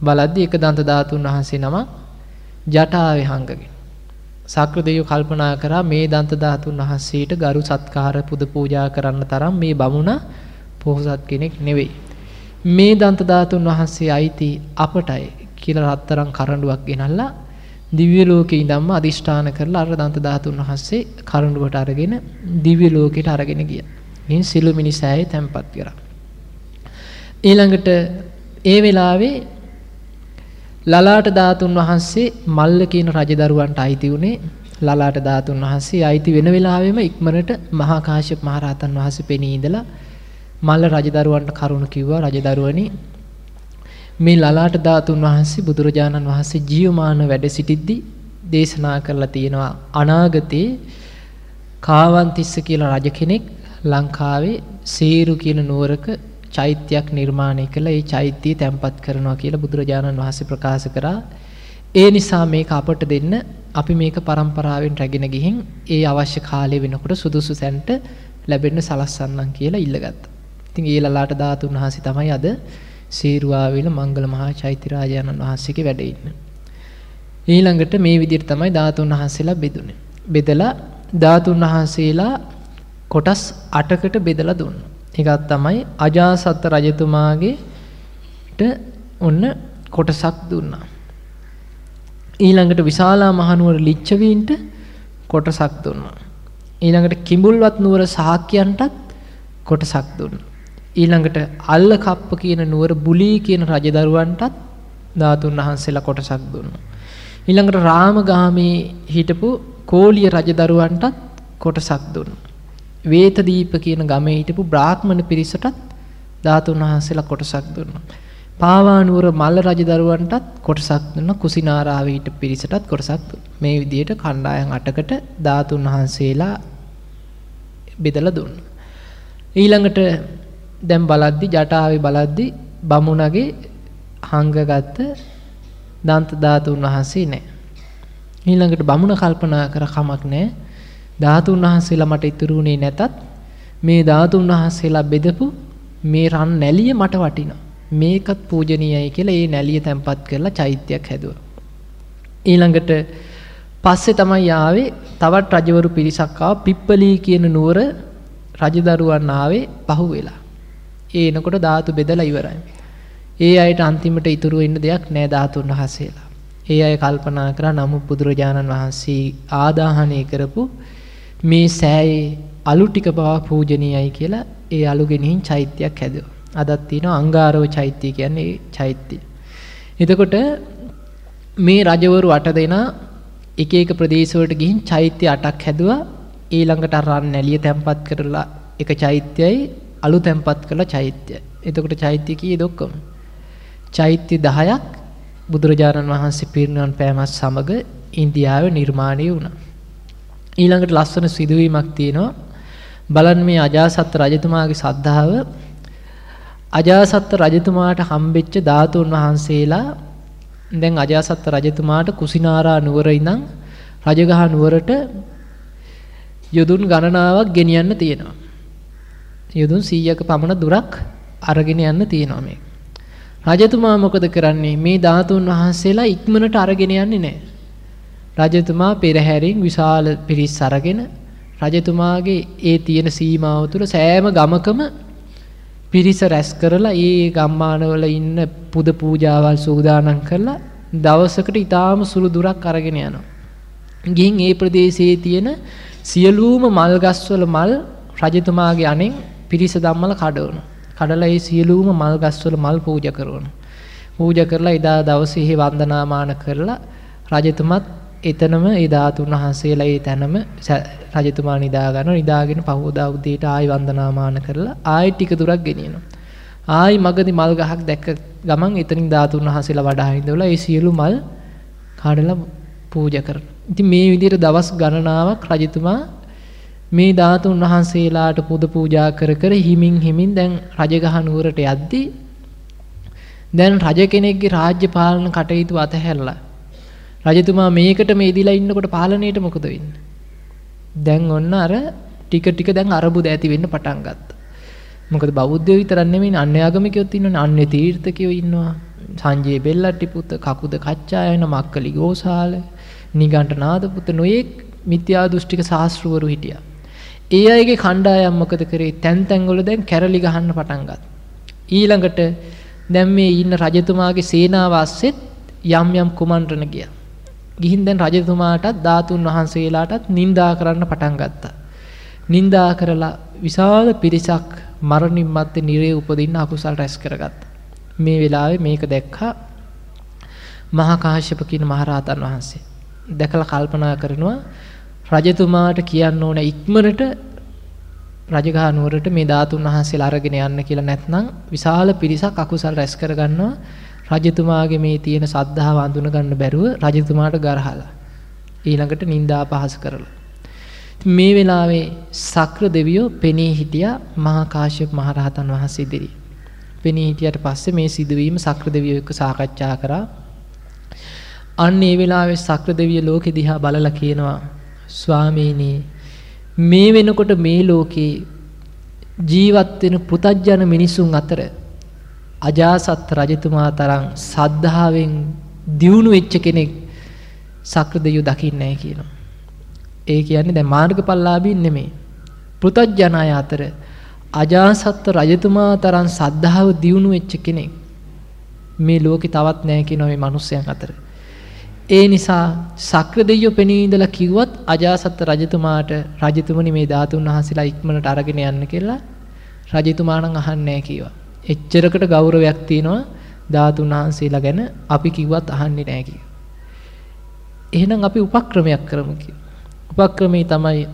A: බලද්දි එක දන්ත ධාතුන් වහන්සේ නම ජටාවේ හංගගෙන. සක්‍ර දෙවියෝ කල්පනා කරා මේ දන්ත ධාතුන් වහන්සේට ගරු සත්කාර පුද පූජා කරන්න තරම් මේ බමුණ පොහොසත් කෙනෙක් නෙවෙයි. මේ දන්ත ධාතුන් වහන්සේ අයිති අපටයි කියලා රත්තරන් කරඬුවක් ගෙනල්ලා දිව්‍ය ලෝකේ ඉඳන්ම අදිෂ්ඨාන කරලා අර දන්ත ධාතුන් වහන්සේ කරඬුවට අරගෙන දිව්‍ය ලෝකෙට අරගෙන ගියා. ඉන් සිළු මිනිසෑයේ තැන්පත් කරා. ඊළඟට ඒ වෙලාවේ ලලාට ධාතුන් වහන්සේ මල්ල කියන රජදරුවන්ට අයිති උනේ ලලාට ධාතුන් වහන්සේ අයිති වෙන වෙලාවෙම ඉක්මනට මහා කාශ්‍යප මහ රහතන් වහන්සේ පෙනී ඉඳලා මල්ල රජදරුවන්ට කරුණ කිව්වා රජදරුවනි මේ ලලාට ධාතුන් වහන්සේ බුදුරජාණන් වහන්සේ ජීවමාන වැඩ සිටිද්දී දේශනා කරලා තියෙනවා අනාගතේ කාවන්තිස්ස කියලා රජ කෙනෙක් ලංකාවේ සේරු කියන නුවරක චෛත්‍යයක් නිර්මාණය කළා. ඒ චෛත්‍යය තැන්පත් කරනවා කියලා බුදුරජාණන් වහන්සේ ප්‍රකාශ කරා. ඒ නිසා මේක අපට දෙන්න අපි මේක પરම්පරාවෙන් රැගෙන ගිහින් ඒ අවශ්‍ය කාලය වෙනකොට සුදුසු සැන්ට ලැබෙන්න සලස්සන්නම් කියලා ඉල්ලගත්තා. ඉතින් ඒ ලලාට ධාතුන් වහන්සේ තමයි අද සීරුවාවිල මංගල මහා චෛත්‍ය රාජානන් වහන්සේගේ වැඩ ඉන්නේ. ඊළඟට මේ විදිහට තමයි ධාතුන් වහන්සේලා බෙදුනේ. බෙදලා ධාතුන් වහන්සේලා කොටස් 8කට බෙදලා දුන්නා. ඒකත් තමයි අජාසත් රජතුමාගේට ඔන්න කොටසක් දුන්නා. ඊළඟට විශාලා මහනුවර ලිච්ඡවීන්ට කොටසක් දුන්නා. ඊළඟට කිඹුල්වත් නුවර සාක්‍යයන්ටත් කොටසක් දුන්නා. ඊළඟට අල්ල කප්ප කියන නුවර බුලී කියන රජදරුවන්ටත් ධාතුන් වහන්සේලා කොටසක් දුන්නා. ඊළඟට රාමගාමී හිටපු කෝලිය රජදරුවන්ටත් කොටසක් දුන්නා. වේතදීප කියන ගමේ හිටපු බ්‍රාහ්මණ පිරිසටත් ධාතුන් වහන්සේලා කොටසක් දුන්නා. පාවානුවර මල්ල රජදරුවන්ටත් කොටසක් දුන්නා. කුසිනාරාවේ හිටපු පිරිසටත් කොටසක් දුන්නා. මේ විදිහට කණ්ඩායම් 8කට ධාතුන් වහන්සේලා බෙදලා දුන්නා. ඊළඟට දැන් බලද්දි ජටාවේ බලද්දි බමුණගේ හංගගත්ත දන්ත ධාතුන් වහන්සේ නැහැ. ඊළඟට බමුණ කල්පනා කර කමක් නැහැ. ධාතුන් වහන්සේලා මට ඉතුරු වුණේ නැතත් මේ ධාතුන් වහන්සේලා බෙදපු මේ රන් නැලිය මට වටිනවා. මේකත් පූජනීයයි කියලා ඒ නැලිය තැම්පත් කරලා චෛත්‍යයක් හැදුවා. ඊළඟට පස්සේ තමයි ආවේ තවත් රජවරු පිරිසක් ආව පිප්පලී කියන නුවර රජදරුවන් ආවේ පහුවෙලා. ඒ එනකොට ධාතු බෙදලා ඉවරයි. ඒ අයට අන්තිමට ඉතුරු වෙන්න දෙයක් නෑ ධාතුන් වහන්සේලා. ඒ අය කල්පනා කරා නමුත් බුදුරජාණන් වහන්සේ ආදාහනය කරපු මේ සෑයේ අලු ටික බව පූජනීයයි කියලා ඒ අලු ගෙනින් චෛත්‍යයක් හැදුවා. අදත් තියෙනවා අංගාරව චෛත්‍ය කියන්නේ ඒ චෛත්‍ය. එතකොට මේ රජවරු අට දෙනා එක එක ප්‍රදේශවලට ගිහින් චෛත්‍ය අටක් හැදුවා. ඊළඟට රන් නැලිය තැම්පත් කරලා එක චෛත්‍යයි අලු තැම්පත් කළ චෛත්‍ය. එතකොට චෛත්‍ය කීයද ඔක්කොම? චෛත්‍ය 10ක් බුදුරජාණන් වහන්සේ පිරිනිවන් පෑමත් සමග ඉන්දියාවේ නිර්මාණය වුණා. ඊළඟට ලස්සන සිදුවීමක් තියෙනවා. බලන්න මේ අජාසත් රජතුමාගේ සද්ධාව අජාසත් රජතුමාට හම්බෙච්ච ධාතුන් වහන්සේලා දැන් අජාසත් රජතුමාට කුසිනාරා නුවර ඉඳන් රජගහ නුවරට යොදුන් ගණනාවක් ගෙනියන්න තියෙනවා. යොදුන් 100ක පමණ දුරක් අරගෙන යන්න තියෙනවා මේ. රජතුමා මොකද කරන්නේ? මේ ධාතුන් වහන්සේලා ඉක්මනට අරගෙන යන්නේ නැහැ. රජතුමා පෙරහැරින් විශාල පිරිස් අරගෙන රජතුමාගේ ඒ තියෙන සීමාව තුළ සෑම ගමකම පිරිස රැස් කරලා ඒ ගම්මානවල ඉන්න පුද පූජාවල් සූදානම් කරලා දවසකට ඊටාම සුළු දුරක් අරගෙන යනවා. ගිහින් ඒ ප්‍රදේශයේ තියෙන සියලුම මල් ගස්වල මල් රජතුමාගේ අනෙන් පිරිස ධම්මල කඩවනවා. කඩලා ඒ සියලුම මල් ගස්වල මල් පූජා කරනවා. පූජා කරලා එදා දවසේ වන්දනාමාන කරලා රජතුමත් එතනම ඒ ධාතුන් වහන්සේලා ඒ තැනම රජතුමා නිදා ගන්නවා නිදාගෙන පහවදා උදේට ආයි වන්දනාමාන කරලා ආයි ටික දුරක් ගෙනියනවා ආයි මගදී මල් ගහක් දැක්ක ගමන් එතනින් ධාතුන් වහන්සේලා වඩා හිඳවලා ඒ සියලු මල් කාඩලා පූජා කරනවා ඉතින් මේ විදිහට දවස් ගණනාවක් රජතුමා මේ ධාතුන් වහන්සේලාට පුද පූජා කර කර හිමින් හිමින් දැන් රජගහ නුවරට යද්දී දැන් රජ කෙනෙක්ගේ රාජ්‍ය පාලන කටයුතු අතහැරලා රජතුමා මේකට මේ ඉදිලා ඉන්නකොට පාලනයට මොකද වෙන්නේ? දැන් ඔන්න අර ටික ටික දැන් අරබුද ඇති වෙන්න පටන් ගත්තා. මොකද බෞද්ධයෝ විතරක් නෙමෙයි අන්‍ය ආගමිකයොත් ඉන්නවනේ අන්‍ය තීර්ථකයෝ ඉන්නවා. සංජේ බෙල්ලට්ටි පුත, කකුද කච්චායන, මක්කලි ගෝසාල, නිගණ්ඨ නාද පුත නොයෙක් මිත්‍යා දෘෂ්ටික ශාස්ත්‍රවරු හිටියා. ඒ අයගේ කණ්ඩායම් මොකද කරේ? තැන් තැන් වල දැන් කැරලි ගහන්න පටන් ගත්තා. ඊළඟට දැන් මේ ඉන්න රජතුමාගේ සේනාව අස්සෙත් යම් යම් කුමන්ත්‍රණ ගියා. ගිහින් දැන් රජතුමාටත් ධාතුන් වහන්සේලාටත් නිඳා කරන්න පටන් ගත්තා. නිඳා කරලා විශාල පිරිසක් මරණින් මත්තේ නිරේ උපදින්න අකුසල් රැස් කරගත්තා. මේ වෙලාවේ මේක දැක්කා මහා කාශ්‍යප කියන මහරහතන් වහන්සේ. දැකලා කල්පනා කරනවා රජතුමාට කියන්න ඕන ඉක්මනට රජගහ නුවරට මේ ධාතුන් වහන්සේලා අරගෙන යන්න කියලා නැත්නම් විශාල පිරිසක් අකුසල් රැස් කරගන්නවා රජතුමාගේ මේ තියෙන සද්ධාව අඳුන ගන්න බැරුව රජතුමාට ගරහලා ඊළඟට නිന്ദා පහස කරලා මේ වෙලාවේ සක්‍ර දෙවියෝ පෙනී හිටියා මහා කාශ්‍යප මහ රහතන් වහන්සේ ඉදිරියේ. පෙනී හිටියට පස්සේ මේ සිදුවීම සක්‍ර දෙවියෝ එක්ක සාකච්ඡා කරා. අන්න ඒ වෙලාවේ සක්‍ර දෙවිය ලෝකෙ දිහා බලලා කියනවා ස්වාමීනි මේ වෙනකොට මේ ලෝකේ ජීවත් වෙන පුතජන මිනිසුන් අතර අජාසත් රජතුමා තරම් සද්ධාවෙන් දියුණු වෙච්ච කෙනෙක් සක්‍ර දෙවියෝ දකින්නේ නැහැ කියනවා. ඒ කියන්නේ දැන් මාර්ගඵලලාභීන් නෙමෙයි. පෘතජ්ජන අය අතර අජාසත් රජතුමා තරම් සද්ධාව දියුණු වෙච්ච කෙනෙක් මේ ලෝකේ තවත් නැහැ කියන මේ මිනිස්යන් අතර. ඒ නිසා සක්‍ර දෙවියෝ පෙනී ඉඳලා කිව්වත් අජාසත් රජතුමාට රජතුමනි මේ ධාතුන් වහන්සේලා ඉක්මනට අරගෙන යන්න කියලා රජතුමා නම් අහන්නේ නැහැ කිව්වා. එච්චරකට ගෞරවයක් තියෙනවා ධාතුන් වහන්සේලා ගැන අපි කිව්වත් අහන්නේ නැහැ කිව්වා. එහෙනම් අපි උපක්‍රමයක් කරමු කිව්වා. උපක්‍රමී තමයි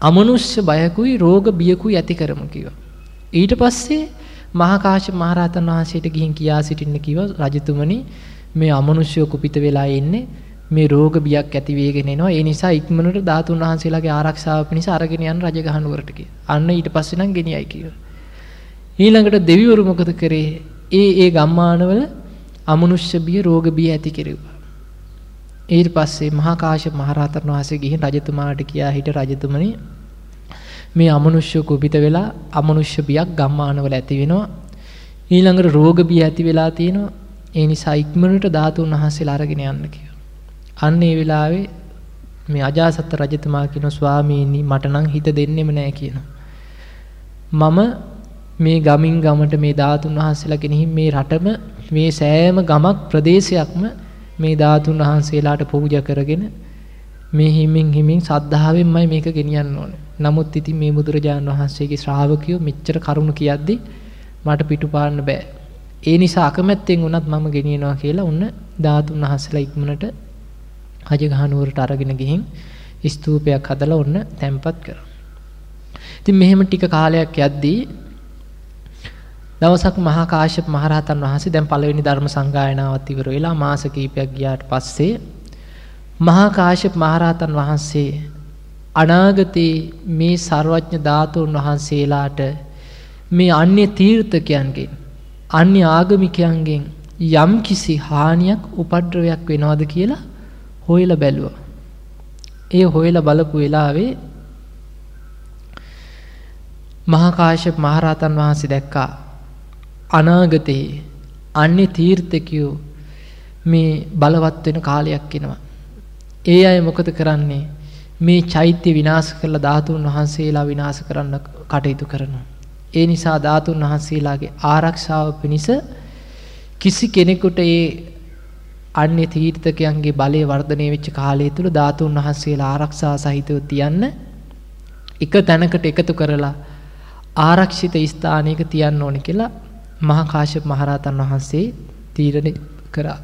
A: අමනුෂ්‍ය බයකුයි රෝග බියකුයි ඇති කරමු කිව්වා. ඊට පස්සේ මහා කාශ්‍යප මහරහතන් වහන්සේට ගිහින් කියා සිටින්න කිව්වා රජතුමනි මේ අමනුෂ්‍ය කුපිත වෙලා ඉන්නේ මේ රෝග බියක් ඇති වෙගෙන එනවා ඒ නිසා ඉක්මනට ධාතුන් වහන්සේලාගේ ආරක්ෂාව පිණිස අරගෙන යන්න රජගහ නුවරට කියලා. අන්න ඊට පස්සේ නම් ගෙනියයි කිව්වා. ඊළඟට දෙවිවරු මොකද කරේ? ඒ ඒ ගම්මානවල අමනුෂ්‍ය බිය රෝග බිය ඇති කෙරුවා. ඊට පස්සේ මහා කාශ්‍යප මහරහතන් වහන්සේ ගිහින් රජතුමාට කියා හිට රජතුමනි මේ අමනුෂ්‍ය කුපිත වෙලා අමනුෂ්‍ය බියක් ගම්මානවල ඇති වෙනවා ඊළඟට රෝග බිය ඇති වෙලා තියෙනවා ඒ නිසා ඉක්මනට ධාතුන් වහන්සේලා අරගෙන යන්න කියලා. අන්න ඒ වෙලාවේ මේ අජාසත් රජතුමා කියන ස්වාමීනි මට නම් හිත දෙන්නෙම නෑ කියනවා. මම මේ ගමින් ගමට මේ ධාතුන් වහන්සේලා ගෙනihin මේ රටම මේ සෑම ගමක් ප්‍රදේශයක්ම මේ ධාතුන් වහන්සේලාට පූජා කරගෙන මේ හිමින් හිමින් සද්ධාවෙන්මයි මේක ගෙනියන්න ඕනේ. නමුත් ඉතින් මේ බුදුරජාණන් වහන්සේගේ ශ්‍රාවකයෝ මෙච්චර කරුණ කියද්දි මට පිටුපාන්න බෑ. ඒ නිසා අකමැත්තෙන් වුණත් මම ගෙනියනවා කියලා උන්න ධාතුන් වහන්සේලා ඉක්මනට රජගහ නුවරට අරගෙන ගිහින් ස්තූපයක් හදලා ඔන්න තැන්පත් කරා. ඉතින් මෙහෙම ටික කාලයක් යද්දී දවසක් මහා කාශ්‍යප මහරහතන් වහන්සේ දැන් පළවෙනි ධර්ම සංගායනාවත් ඉවර වෙලා මාස කිහිපයක් ගියාට පස්සේ මහා කාශ්‍යප මහරහතන් වහන්සේ අනාගතේ මේ ਸਰවඥ ධාතුන් වහන්සේලාට මේ අන්‍ය තීර්ථකයන්ගෙන් අන්‍ය ආගමිකයන්ගෙන් යම් කිසි හානියක් උපද්‍රවයක් වෙනවද කියලා හොයලා බැලුවා. ඒ හොයලා බලපු වෙලාවේ මහා කාශ්‍යප මහරහතන් වහන්සේ දැක්කා අනාගතයේ අන්‍ය තීර්ථකයෝ මේ බලවත් වෙන කාලයක් එනවා. ඒ අය මොකද කරන්නේ? මේ චෛත්‍ය විනාශ කරලා ධාතුන් වහන්සේලා විනාශ කරන්න කටයුතු කරනවා. ඒ නිසා ධාතුන් වහන්සේලාගේ ආරක්ෂාව පිණිස කිසි කෙනෙකුට ඒ අන්‍ය තීර්ථකයන්ගේ බලය වර්ධනය වෙච්ච කාලය තුල ධාතුන් වහන්සේලා ආරක්ෂා සහිතව තියන්න එක තැනකට එකතු කරලා ආරක්ෂිත ස්ථානයක තියන්න ඕනේ කියලා මහා කාශ්‍යප මහරහතන් වහන්සේ තීරණය කරා.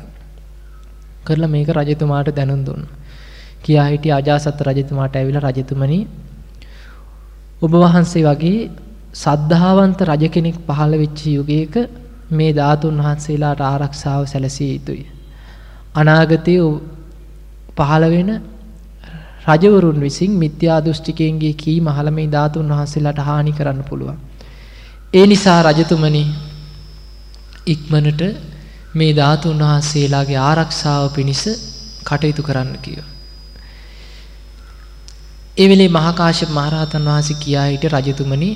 A: කරලා මේක රජතුමාට දැනුම් දුන්නා. කියා හිටිය අජාසත් රජතුමාට ඇවිල්ලා රජතුමනි ඔබ වහන්සේ වගේ සද්ධාවන්ත රජ කෙනෙක් පහළ වෙච්ච යුගයක මේ ධාතුන් වහන්සේලාට ආරක්ෂාව සැලසිය යුතුයි. අනාගතයේ පහළ වෙන රජවරුන් විසින් මිත්‍යා දෘෂ්ටිකයන්ගේ කීම අහලා මේ ධාතුන් වහන්සේලාට හානි කරන්න පුළුවන්. ඒ නිසා රජතුමනි ඉක්මනට මේ ධාතුන් වහන්සේලාගේ ආරක්ෂාව පිණිස කටයුතු කරන්න කිව්වා. ඒ වෙලේ මහා කාශ්‍යප මහරහතන් වහන්සේ කියා හිට රජතුමනි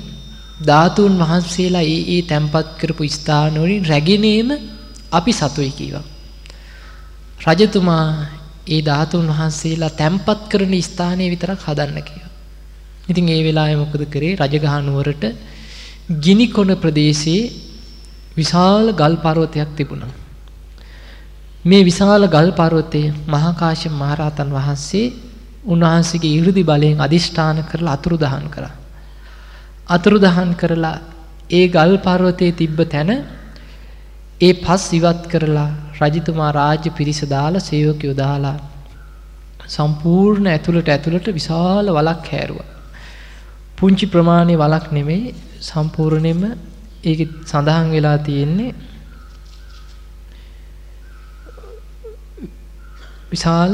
A: ධාතුන් වහන්සේලා ඒ ඒ තැන්පත් කරපු ස්ථාන වලින් රැගෙනේම අපි සතුයි කීවා. රජතුමා ඒ ධාතුන් වහන්සේලා තැම්පත් කරන ස්ථානයේ විතරක් හදන්න කිව්වා. ඉතින් ඒ වෙලාවේ මොකද කරේ රජගහ නුවරට ගිනිකොන ප්‍රදේශයේ විශාල ගල් පර්වතයක් තිබුණා. මේ විශාල ගල් පර්වතයේ මහා කාශ්‍යප මහරහතන් වහන්සේ උන්වහන්සේගේ 이르දි බලයෙන් අදිෂ්ඨාන කරලා අතුරුදහන් කරා. අතුරුදහන් කරලා ඒ ගල් පර්වතයේ තිබ්බ තැන ඒ පස් ඉවත් කරලා රජතුමා රාජ්‍ය පිරිස දාලා සේවකයෝ දාලා සම්පූර්ණ ඇතුළට ඇතුළට විශාල වලක් හැරුවා. පුංචි ප්‍රමාණයේ වලක් නෙමෙයි සම්පූර්ණයෙන්ම ඒකේ සඳහන් වෙලා තියෙන්නේ විශාල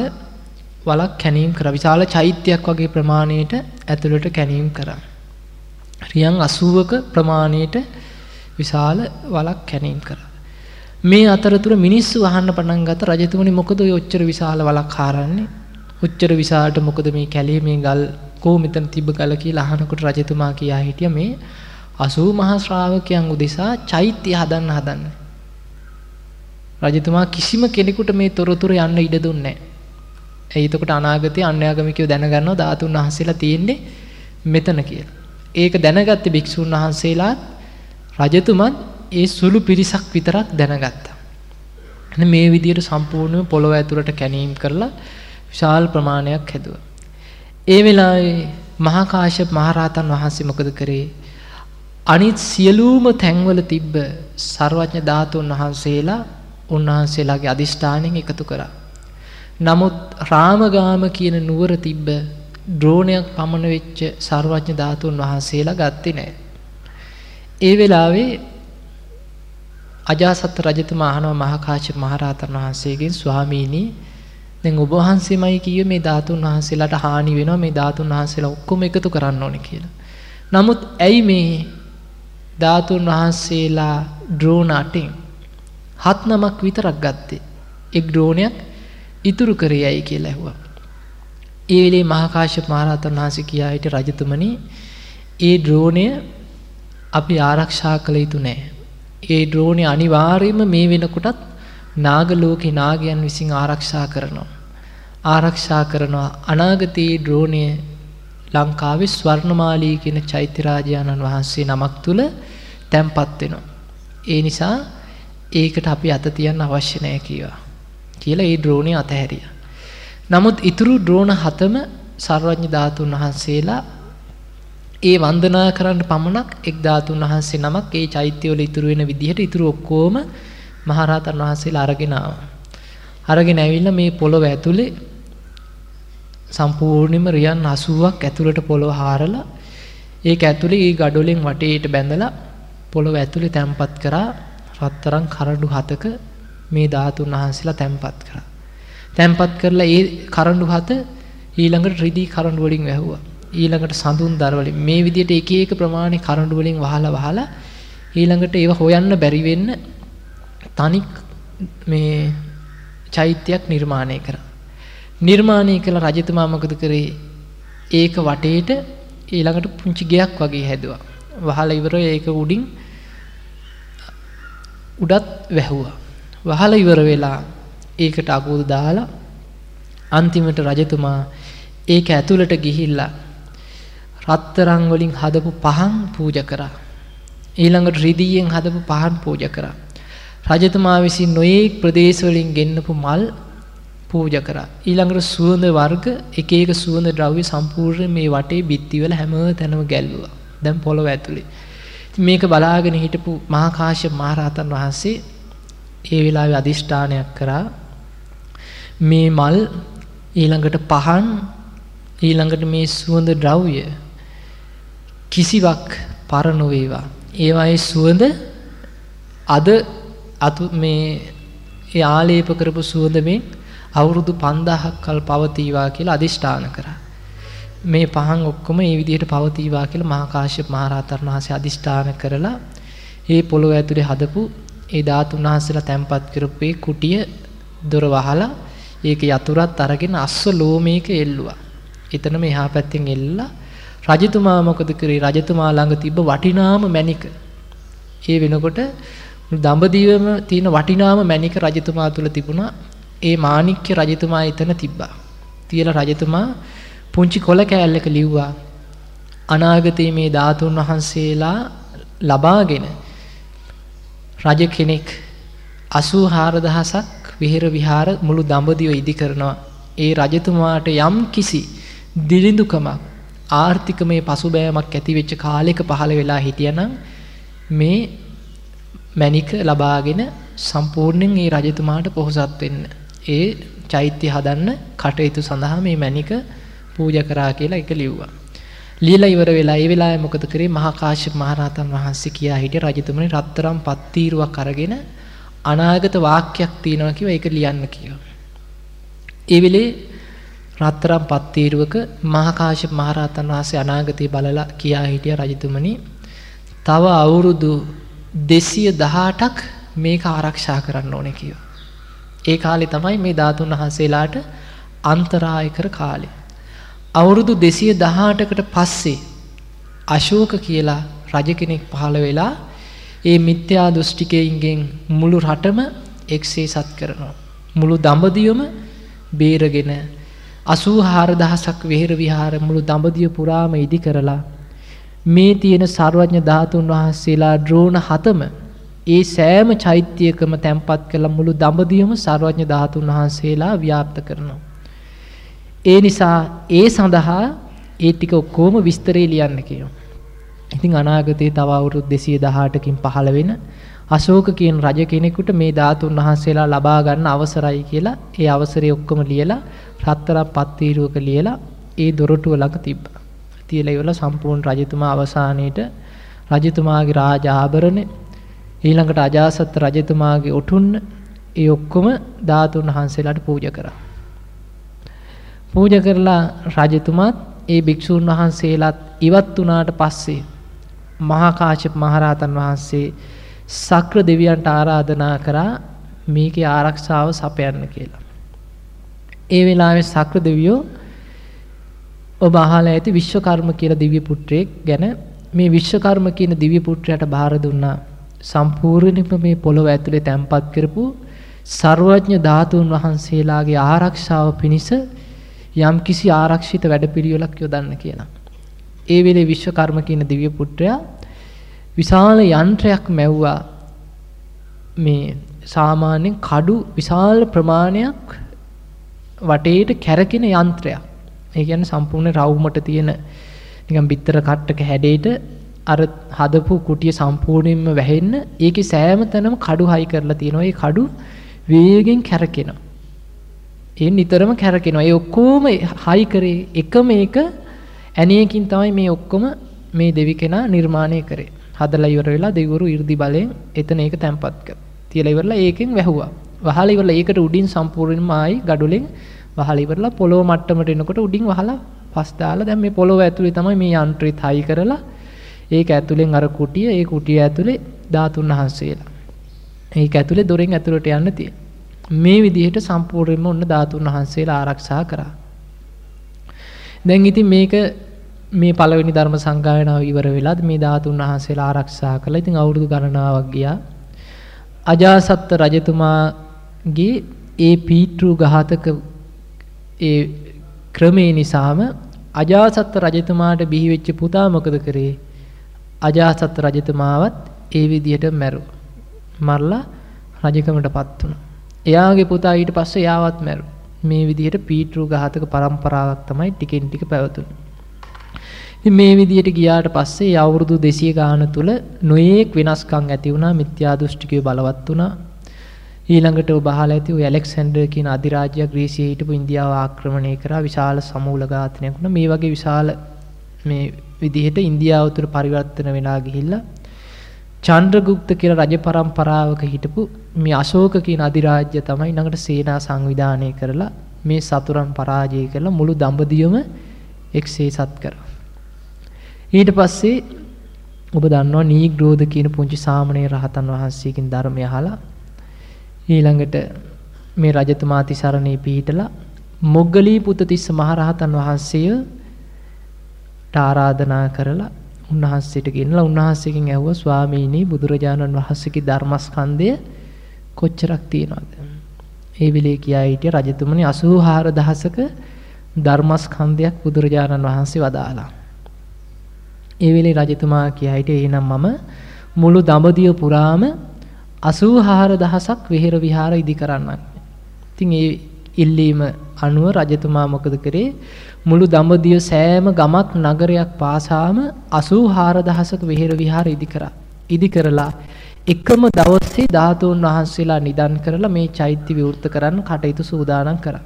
A: වලක් කැනීම් කරා. විශාල චෛත්‍යයක් වගේ ප්‍රමාණයට ඇතුළට කැනීම් කරා. රියන් 80ක ප්‍රමාණයට විශාල වලක් කැනීම් කරා. මේ අතරතුර මිනිස්සු අහන්න පටන් ගත්ත රජතුමනි මොකද ඔය ඔච්චර විශාල වලක් හරන්නේ? ඔච්චර විශාලට මොකද මේ කැලේ මේ ගල් කොහොම මෙතන තිබ්බ ගල කියලා අහනකොට රජතුමා කියා හිටියා මේ 80 මහා ශ්‍රාවකයන් උදෙසා චෛත්‍ය හදන්න හදන්නේ. රජතුමා කිසිම කෙනෙකුට මේ තොරතුරු යන්න ඉඩ දුන්නේ නැහැ. ඒ එතකොට අනාගතයේ අන්‍යාගමිකයෝ දැනගන්නවා ධාතුන් වහන්සේලා තියෙන්නේ මෙතන කියලා. ඒක දැනගත්ත භික්ෂුන් වහන්සේලාත් රජතුමත් ඒ සුළු පිරිසක් විතරක් දැනගත්තා. මේ විදිහට සම්පූර්ණව පොළොව ඇතුළට කැණීම් කරලා විශාල ප්‍රමාණයක් හැදුවා. ඒ වෙලාවේ මහා කාශ්‍යප මහරහතන් වහන්සේ මොකද කරේ? අනිත් සියලුම තැන්වල තිබ්බ ਸਰවඥ ධාතුන් වහන්සේලා උන්වහන්සේලාගේ අදිෂ්ඨානෙන් එකතු කරා. නමුත් රාමගාම කියන නුවර තිබ්බ ඩ්‍රෝනයක් පමණ වෙච්ච ਸਰවඥ ධාතුන් වහන්සේලා ගත්තේ නැහැ. ඒ වෙලාවේ අජාසත් රජතුමා අහනවා මහා කාශ්‍යප මහරහතන් වහන්සේගෙන් ස්වාමීනි දැන් ඔබ වහන්සේමයි කිව්වේ මේ ධාතුන් වහන්සේලාට හානි වෙනවා මේ ධාතුන් වහන්සේලා ඔක්කොම එකතු කරන්න ඕනේ කියලා. නමුත් ඇයි මේ ධාතුන් වහන්සේලා ඩ්‍රෝන අටින් හත් නමක් විතරක් ගත්තේ. එක් ඩ්‍රෝනයක් ඉතුරු කරේ ඇයි කියලා ඇහුවා. ඒ වෙලේ මහා කාශ්‍යප මහරහතන් වහන්සේ කියා හිටිය රජතුමනි ඒ ඩ්‍රෝනය අපි ආරක්ෂා කළ යුතු නෑ. ඒ ඩ්‍රෝනය අනිවාර්යයෙන්ම මේ වෙනකොටත් නාග ලෝකේ නාගයන් විසින් ආරක්ෂා කරනවා. ආරක්ෂා කරනවා අනාගතයේ ඩ්‍රෝනය ලංකාවේ ස්වර්ණමාලී කියන චෛත්‍ය රාජානන් වහන්සේ නමක් තුල තැන්පත් වෙනවා. ඒ නිසා ඒකට අපි අත තියන්න අවශ්‍ය නැහැ කිව්වා. කියලා ඒ ඩ්‍රෝනේ අතහැරියා. නමුත් ඉතුරු ඩ්‍රෝන හතම සර්වඥ ධාතුන් වහන්සේලා ඒ වන්දනා කරන්න පමණක් එක් ධාතුන් වහන්සේ නමක් ඒ චෛත්‍යවල ඉතුරු වෙන විදිහට ඉතුරු ඔක්කොම මහරහතන් වහන්සේලා අරගෙන ආවා. අරගෙන ඇවිල්ලා මේ පොළොව ඇතුලේ සම්පූර්ණයෙන්ම රියන් 80ක් ඇතුළට පොළොව හාරලා ඒක ඇතුලේ ඒ ගඩොලෙන් වටේට බැඳලා පොළොව ඇතුලේ තැම්පත් කරා රත්තරන් කරඬු හතක මේ ධාතුන් වහන්සේලා තැම්පත් කරා. තැම්පත් කරලා ඒ කරඬු හත ඊළඟට රිදී කරඬු වලින් වැහුවා. ඊළඟට සඳුන් දර වලින් මේ විදිහට එක එක ප්‍රමාණි කරඬු වලින් වහලා වහලා ඊළඟට ඒව හොයන්න බැරි වෙන්න තනි මේ චෛත්‍යයක් නිර්මාණය කරා. නිර්මාණය කළ රජතුමා මොකද කරේ? ඒක වටේට ඊළඟට පුංචි ගෙයක් වගේ හැදුවා. වහලා ඉවර ඒක උඩින් උඩත් වැහුවා. වහලා ඉවර වෙලා ඒකට අගුල් දාලා අන්තිමට රජතුමා ඒක ඇතුළට ගිහිල්ලා රත්තරන් වලින් හදපු පහන් පූජා කරා. ඊළඟට රිදීයෙන් හදපු පහන් පූජා කරා. රජතුමා විසින් නොයේක් ප්‍රදේශ වලින් ගෙන්නපු මල් පූජා කරා. ඊළඟට සුවඳ වර්ග එක එක සුවඳ ද්‍රව්‍ය සම්පූර්ණ මේ වටේ බිත්තිවල හැම තැනම ගැල්ලුවා. දැන් පොළොව ඇතුලේ. මේක බලාගෙන හිටපු මහා කාශ්‍යප මහරහතන් වහන්සේ ඒ වෙලාවේ අදිෂ්ඨානයක් කරා මේ මල් ඊළඟට පහන් ඊළඟට මේ සුවඳ ද්‍රව්‍ය කිසිවක් පර නොවේවා. ඒවායේ සුවඳ අද අතු මේ ඒ ආලේප කරපු සුවඳ මේ අවුරුදු 5000ක් කල් පවතිවා කියලා අදිෂ්ඨාන කරා. මේ පහන් ඔක්කොම මේ විදිහට පවතිවා කියලා මහා කාශ්‍යප මහ රහතන් වහන්සේ අදිෂ්ඨාන කරලා ඒ පොළොව ඇතුලේ හදපු ඒ ධාතුන් වහන්සේලා තැම්පත් කරපු ඒ කුටිය දොර වහලා ඒක යතුරත් අරගෙන අස්ස ලෝමයක එල්ලුවා. එතන මෙහා පැත්තෙන් එල්ලලා රජතුමා මොකද කරේ? රජතුමා ළඟ තිබ්බ වටිනාම මණික. ඒ වෙනකොට දඹදිවම තියෙන වටිනාම මණික රජතුමා තුල තිබුණා. ඒ මාණික්‍ය රජතුමා එතන තිබ්බා. තියලා රජතුමා පුංචි කොළ කෑල්ලක ලිව්වා අනාගතයේ මේ ධාතුන් වහන්සේලා ලබාගෙන රජ කෙනෙක් 84000ක් විහෙර විහාර මුළු දඹදිව ඉදි කරනවා. ඒ රජතුමාට යම් කිසි දිලිඳුකමක් ආර්ථිකමය පසුබෑමක් ඇති වෙච්ච කාලයක පහළ වෙලා හිටියනම් මේ මණික ලබාගෙන සම්පූර්ණයෙන් ඒ රජතුමාට පොහොසත් වෙන්න. ඒ චෛත්‍ය හදන්න කටයුතු සඳහා මේ මණික පූජා කරා කියලා එක ලිව්වා. লীලා ඉවර වෙලා ඒ වෙලාවේ මොකද කරේ මහා කාශ්‍යප මහරහතන් වහන්සේ කියා හිටිය රජතුමනි රත්තරම් පත්තීරුවක් අරගෙන අනාගත වාක්‍යයක් තියෙනවා කිව්වා ඒක ලියන්න කිව්වා. ඒ වෙලේ රත්තරම් පත්තීරුවක මහා කාශ්‍යප මහරහතන් වහන්සේ අනාගතය බලලා කියා හිටිය රජතුමනි තව අවුරුදු 218ක් මේක ආරක්ෂා කරන්න ඕනේ කිව්වා. ඒ කාලේ තමයි මේ ධාතුන් වහන්සේලාට අන්තරාය කර කාලේ. අවුරුදු 218කට පස්සේ අශෝක කියලා රජ කෙනෙක් පහළ වෙලා ඒ මිත්‍යා දෘෂ්ටිකයින්ගෙන් මුළු රටම එක්සේසත් කරනවා. මුළු දඹදිවම බේරගෙන 84000ක් වෙහෙර විහාර මුළු දඹදිව පුරාම ඉදි කරලා මේ තියෙන සර්වඥ ධාතුන් වහන්සේලා ඩ්‍රෝන හතම ඒ සෑම චෛත්‍යයකම තැන්පත් කළ මුළු දඹදිවම සර්වඥ ධාතුන් වහන්සේලා ව්‍යාප්ත කරනවා. ඒ නිසා ඒ සඳහා ඒ ටික ඔක්කොම විස්තරේ ලියන්න කියනවා. ඉතින් අනාගතයේ තව අවුරුදු 218කින් පහළ වෙන අශෝක කියන රජ කෙනෙකුට මේ ධාතුන් වහන්සේලා ලබා ගන්න අවසරයි කියලා ඒ අවසරය ඔක්කොම ලියලා රත්තරන් පත්තිරුවක ලියලා ඒ දොරටුව ළඟ තිබ්බා. තියලා ඉවරලා සම්පූර්ණ රජතුමා අවසානයේට රජතුමාගේ රාජ ආභරණ ඊළඟට අජාසත් රජතුමාගේ ඔටුන්න ඒ ඔක්කොම ධාතුන් වහන්සේලාට පූජා කරා. පූජා කරලා රජතුමාත් ඒ භික්ෂූන් වහන්සේලාත් ඉවත් වුණාට පස්සේ මහා කාශ්‍යප මහරහතන් වහන්සේ සක්‍ර දෙවියන්ට ආරාධනා කරා මේකේ ආරක්ෂාව සපයන්න කියලා. ඒ වෙලාවේ සක්‍ර දෙවියෝ ඔබ අහලා ඇති විශ්වකර්ම කියලා දිව්‍ය පුත්‍රයෙක් ගැන මේ විශ්වකර්ම කියන දිව්‍ය පුත්‍රයාට බාර දුන්නා සම්පූර්ණයෙන්ම මේ පොළොව ඇතුලේ තැන්පත් කරපු ਸਰවඥ ධාතුන් වහන්සේලාගේ ආරක්ෂාව පිණිස යම්කිසි ආරක්ෂිත වැඩපිළිවෙලක් යොදන්න කියලා. ඒ වෙලේ විශ්වකර්ම කියන දිව්‍ය පුත්‍රයා විශාල යන්ත්‍රයක් මැව්වා මේ සාමාන්‍යයෙන් කඩු විශාල ප්‍රමාණයක් වටේට කැරකෙන යන්ත්‍රයක්. ඒ කියන්නේ සම්පූර්ණ රවුමට තියෙන නිකන් බිත්තර කට්ටක හැඩයට අර හදපු කුටිය සම්පූර්ණයෙන්ම වැහෙන්න ඒකේ සෑම තැනම කඩු හයි කරලා තියෙනවා. ඒ කඩු වේගෙන් කැරකෙනවා. ඒ නිතරම කැරකෙනවා. ඒ ඔක්කොම හයි කරේ එකම එක ඇණියකින් තමයි මේ ඔක්කොම මේ දෙවි කෙනා නිර්මාණය කරේ. හදලා ඉවර වෙලා දෙවිවරු 이르දි බලෙන් එතන ඒක තැම්පත් කරා. තියලා ඉවරලා ඒකෙන් වැහුවා. වහලා ඉවරලා ඒකට උඩින් සම්පූර්ණයෙන්ම ආයි ගඩොලෙන් වහලා ඉවරලා පොළොව මට්ටමට එනකොට උඩින් වහලා පස් දාලා දැන් මේ පොළොව ඇතුලේ තමයි මේ යන්ත්‍රෙත් හයි කරලා ඒක ඇතුලෙන් අර කුටිය ඒ කුටිය ඇතුලේ ධාතුන් වහන්සේලා. ඒක ඇතුලේ දොරෙන් ඇතුලට යන්න තියෙන. මේ විදිහට සම්පූර්ණයෙන්ම ඔන්න ධාතුන් වහන්සේලා ආරක්ෂා කරා. දැන් ඉතින් මේක මේ පළවෙනි ධර්ම සංගායනාව ඉවර වෙලා මේ ධාතුන් වහන්සේලා ආරක්ෂා කළා. ඉතින් අවුරුදු ගණනාවක් ගියා. අජාසත් රජතුමාගේ ඒ පීතෘ ඝාතක ඒ ක්‍රමේ නිසාම අජාසත් රජතුමාට බිහි වෙච්ච පුතා මොකද කරේ? අජාසත් රජතුමාවත් ඒ විදිහට මැරුවා. මරලා රජකමටපත් වුණා. එයාගේ පුතා ඊට පස්සේ යාවත් මැරුවා. මේ විදිහට පීතෘ ඝාතක પરම්පරාවක් තමයි ටිකෙන් ටික පැවතුනේ. ඉතින් මේ විදිහට ගියාට පස්සේ අවුරුදු 200 ගාන තුල නොයේක් වෙනස්කම් ඇති වුණා මිත්‍යා දෘෂ්ටිකය බලවත් වුණා ඊළඟට ඔබ අහලා ඇති ඔය ඇලෙක්සැන්ඩර් කියන අධිරාජ්‍ය ග්‍රීසියේ හිටපු ඉන්දියාව ආක්‍රමණය කරා විශාල සමූල ඝාතනයක් වුණා මේ වගේ විශාල මේ විදිහට ඉන්දියාව තුළ පරිවර්තන වෙලා ගිහිල්ලා චන්ද්‍රගුප්ත කියලා රජ පරම්පරාවක හිටපු මේ අශෝක කියන අධිරාජ්‍ය තමයි ඊළඟට සේනා සංවිධානය කරලා මේ සතුරන් පරාජය කරලා මුළු දඹදිවම එක්සේසත් කරා. ඊට පස්සේ ඔබ දන්නවා නීග්‍රෝධ කියන පුංචි සාමණේර රහතන් වහන්සේගෙන් ධර්මය අහලා ඊළඟට මේ රජතුමා තිසරණේ පිහිටලා මොග්ගලී පුතතිස්ස මහරහතන් වහන්සේට ආරාධනා කරලා උන්වහන්සේට ගෙනලා උන්වහන්සේගෙන් ඇහුවා ස්වාමීනි බුදුරජාණන් වහන්සේගේ ධර්මස්කන්ධය කොච්චරක් තියෙනවද? ඒ වෙලේ කියා හිටිය රජතුමනි 84000ක ධර්මස්කන්ධයක් බුදුරජාණන් වහන්සේ වදාලා. ඒ වෙලේ රජතුමා කියා හිටියේ එහෙනම් මම මුළු දඹදිව පුරාම 84000ක් විහෙර විහාර ඉදි කරන්නම්. ඉතින් ඒ ඉල්ලීම අනුව රජතුමා මොකද කරේ? මුළු දඹදිව සෑම ගමක් නගරයක් පාසාම 84000ක විහෙර විහාර ඉදි කරා. ඉදි කරලා එකම දවසේ ධාතුන් වහන්සේලා නිදන් කරලා මේ චෛත්‍ය විවෘත කරන්න කටයුතු සූදානම් කරා.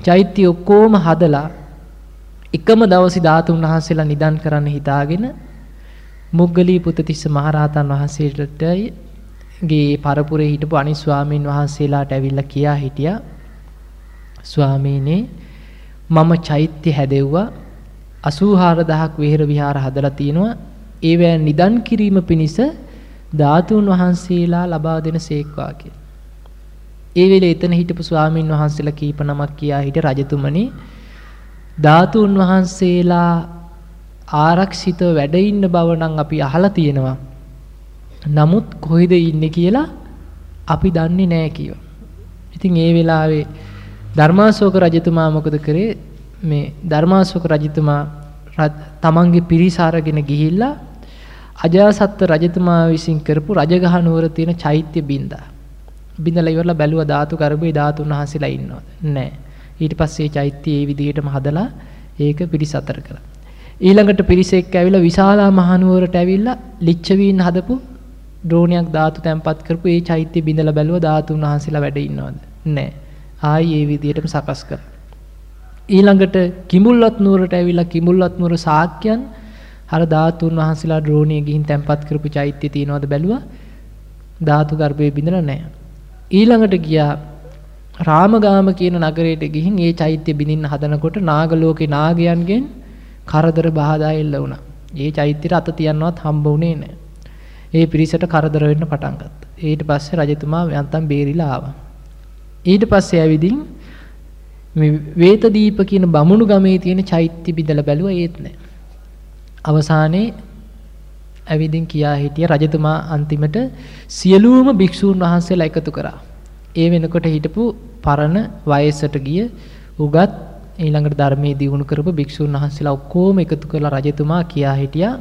A: චෛත්‍ය ඔක්කොම හදලා එකම දවසේ ධාතුන් වහන්සේලා නිදන් කරන්න හිතාගෙන මුග්ගලී පුතතිස්ස මහරහතන් වහන්සේටයි ගේ පරපුරේ හිටපු අනිත් ස්වාමීන් වහන්සේලාට ඇවිල්ලා කියා හිටියා ස්වාමීනි මම චෛත්‍ය හැදෙව්වා 84000ක් විහෙර විහාර හදලා තිනවා ඒවැ නිදන් කිරීම පිණිස ධාතුන් වහන්සේලා ලබා දෙන සේක්වා කියලා. ඒ වෙලේ එතන හිටපු ස්වාමින් වහන්සේලා කීප නමක් කියා හිට රජතුමනි ධාතුන් වහන්සේලා ආරක්ෂිතව වැඩ ඉන්න බව නම් අපි අහලා තියෙනවා. නමුත් කොහෙද ඉන්නේ කියලා අපි දන්නේ නැහැ කිව්වා. ඉතින් ඒ වෙලාවේ ධර්මාශෝක රජතුමා මොකද කරේ මේ ධර්මාශෝක රජතුමා තමන්ගේ පිරිස අරගෙන ගිහිල්ලා අජාසත්ත රජතුමා විසින් කරපු රජගහ නුවර තියෙන චෛත්‍ය බින්දා. බින්දලා ඉවරලා බැලුවා ධාතු කරපේ ධාතුන් වහන්සේලා ඉන්නවද? නැහැ. ඊට පස්සේ චෛත්‍ය ඒ විදිහටම හදලා ඒක පිරිස අතර කරා. ඊළඟට පිරිස එක්ක ඇවිල්ලා විශාලා මහනුවරට ඇවිල්ලා ලිච්ඡවීන් හදපු ඩ්‍රෝනයක් ධාතු තැම්පත් කරපු ඒ චෛත්‍ය බින්දලා බැලුවා ධාතුන් වහන්සේලා වැඩ ඉන්නවද? නැහැ. ආයි ඒ විදිහටම සකස් කරා. ඊළඟට කිඹුල්වත් නුවරට ඇවිල්ලා කිඹුල්වත් නුවර සාක්‍යයන් අර ධාතුන් වහන්සේලා ඩ්‍රෝනිය ගිහින් තැම්පත් කරපු චෛත්‍ය තියනවද බැලුවා ධාතු ගර්භයේ බිඳලා නැහැ ඊළඟට ගියා රාමගාම කියන නගරයට ගිහින් ඒ චෛත්‍ය බිඳින්න හදනකොට නාගලෝකේ නාගයන්ගෙන් කරදර බාධා එල්ල වුණා. ඒ චෛත්‍යෙට අත තියන්නවත් හම්බ වුණේ නැහැ. ඒ පිරිසට කරදර වෙන්න පටන් ගත්තා. ඊට පස්සේ රජතුමා යන්තම් බේරිලා ආවා. ඊට පස්සේ ඇවිදින් මේ වේතදීප කියන බමුණු ගමේ තියෙන චෛත්‍ය බිඳලා බැලුවා ඒත් නැහැ. අවසානයේ ඇවිදින් කියා හිටිය රජතුමා අන්තිමට සියලුම භික්ෂූන් වහන්සේලා එකතු කරා. ඒ වෙනකොට හිටපු පරණ වයසට ගිය උගත් ඊළඟට ධර්මයේ දියුණු කරපු භික්ෂූන් වහන්සේලා ඔක්කොම එකතු කරලා රජතුමා කියා හිටියා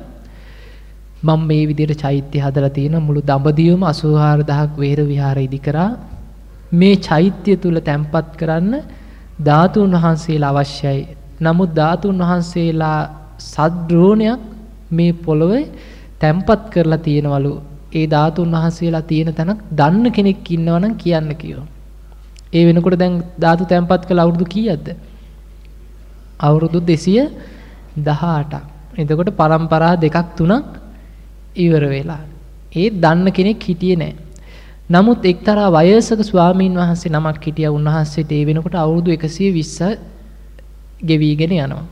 A: මම මේ විදිහට චෛත්‍ය හදලා තියෙන මුළු දඹදිවම 84000ක් වේර විහාර ඉදි කරා මේ චෛත්‍ය තුල තැන්පත් කරන්න ධාතුන් වහන්සේලා අවශ්‍යයි. නමුත් ධාතුන් වහන්සේලා සද්ද්‍රෝණයක් මේ පොළොවේ තැම්පත් කරලා තියෙනවලු ඒ ධාතුන් වහන්සේලා තියෙන තැනක් දන්න කෙනෙක් ඉන්නවා නම් කියන්න කිව්වා. ඒ වෙනකොට දැන් ධාතු තැම්පත් කළ අවුරුදු කීයක්ද? අවුරුදු 218ක්. එතකොට પરම්පරා දෙකක් තුනක් ඉවර වෙලා. ඒ දන්න කෙනෙක් හිටියේ නැහැ. නමුත් එක්තරා වයසක ස්වාමීන් වහන්සේ නමක් හිටියා උන්වහන්සේට ඒ වෙනකොට අවුරුදු 120 ගෙවිගෙන යනවා.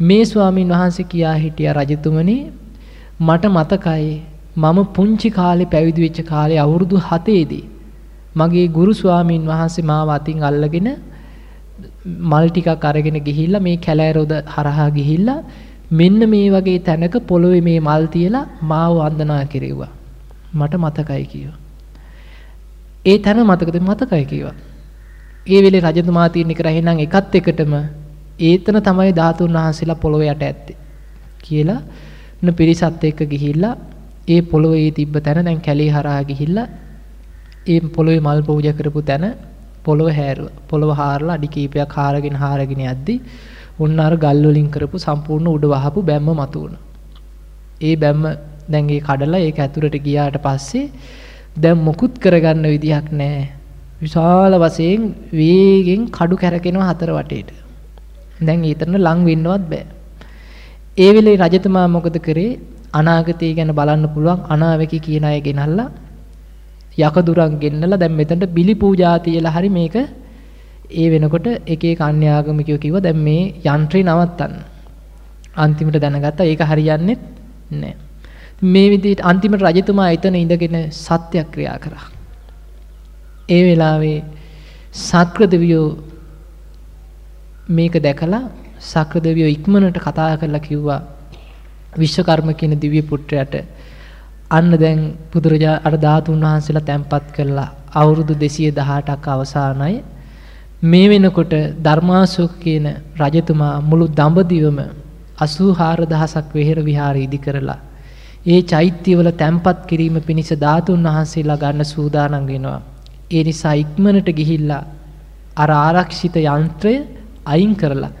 A: මේ ස්වාමීන් වහන්සේ කියා හිටියා රජතුමනි මට මතකයි මම පුංචි කාලේ පැවිදි වෙච්ච කාලේ අවුරුදු 7ේදී මගේ ගුරු ස්වාමීන් වහන්සේ මාව අතින් අල්ලගෙන මල් ටිකක් අරගෙන ගිහිල්ලා මේ කැලෑරොද හරහා ගිහිල්ලා මෙන්න මේ වගේ තැනක පොළොවේ මේ මල් තියලා මාව වන්දනා කෙරෙව්වා. මට මතකයි කිව්වා. ඒ තැන මතකද මතකයි කිව්වා. ඒ වෙලේ රජතුමා තියෙන එක රහිනම් එකත් එකටම ඒතන තමයි ධාතුන් වහන්සේලා පොළොව යට ඇත්තේ කියලා න පිරිසත් එක්ක ගිහිල්ලා ඒ පොළොවේ තිබ්බ තැන දැන් කැලේ හරහා ගිහිල්ලා ඒ පොළොවේ මල් පූජා කරපු තැන පොළොව හැරුවා. පොළොව හාරලා අඩි කීපයක් හාරගෙන හාරගෙන යද්දි උන්න අර ගල් වලින් කරපු සම්පූර්ණ උඩ වහපු බැම්ම මතුවුණා. ඒ බැම්ම දැන් ඒ කඩලා ඒක ඇතුළට ගියාට පස්සේ දැන් මොකුත් කරගන්න විදියක් නැහැ. විශාල වශයෙන් වේගෙන් කඩු කැරකෙනවා හතර වටේට. දැන් ඊතරන ලං වෙන්නවත් බෑ. ඒ වෙලේ රජතුමා මොකද කරේ? අනාගතය ගැන බලන්න පුළුවන් අනාවැකි කියන අය ගෙනල්ලා යකදුරන් ගෙන්නලා දැන් මෙතනට බිලි පූජා තියලා හරි මේක ඒ වෙනකොට එක එක අන්‍යාගමිකයෝ කිව්වා දැන් මේ යන්ත්‍රේ නවත්තන්න. අන්තිමට දැනගත්තා ඒක හරියන්නේ නැහැ. මේ විදිහට අන්තිමට රජතුමා එතන ඉඳගෙන සත්‍යක්‍රියා කරා. ඒ වෙලාවේ සක්‍රදවියෝ මේක දැකලා සක්‍රදවියෝ ඉක්මනට කතා කරලා කිව්වා විශ්වකර්ම කියන දිව්‍ය පුත්‍රයාට අන්න දැන් බුදුරජා අර ධාතුන් වහන්සේලා තැන්පත් කළා අවුරුදු 218ක් අවසానයි මේ වෙනකොට ධර්මාශෝක කියන රජතුමා මුළු දඹදිවම 84000ක් වෙහෙර විහාර ඉදි කරලා ඒ චෛත්‍යවල තැන්පත් කිරීම පිණිස ධාතුන් වහන්සේලා ගන්න සූදානම් වෙනවා. ඒ නිසා ඉක්මනට ගිහිල්ලා අර ආරක්ෂිත යන්ත්‍රය අයින් කරලා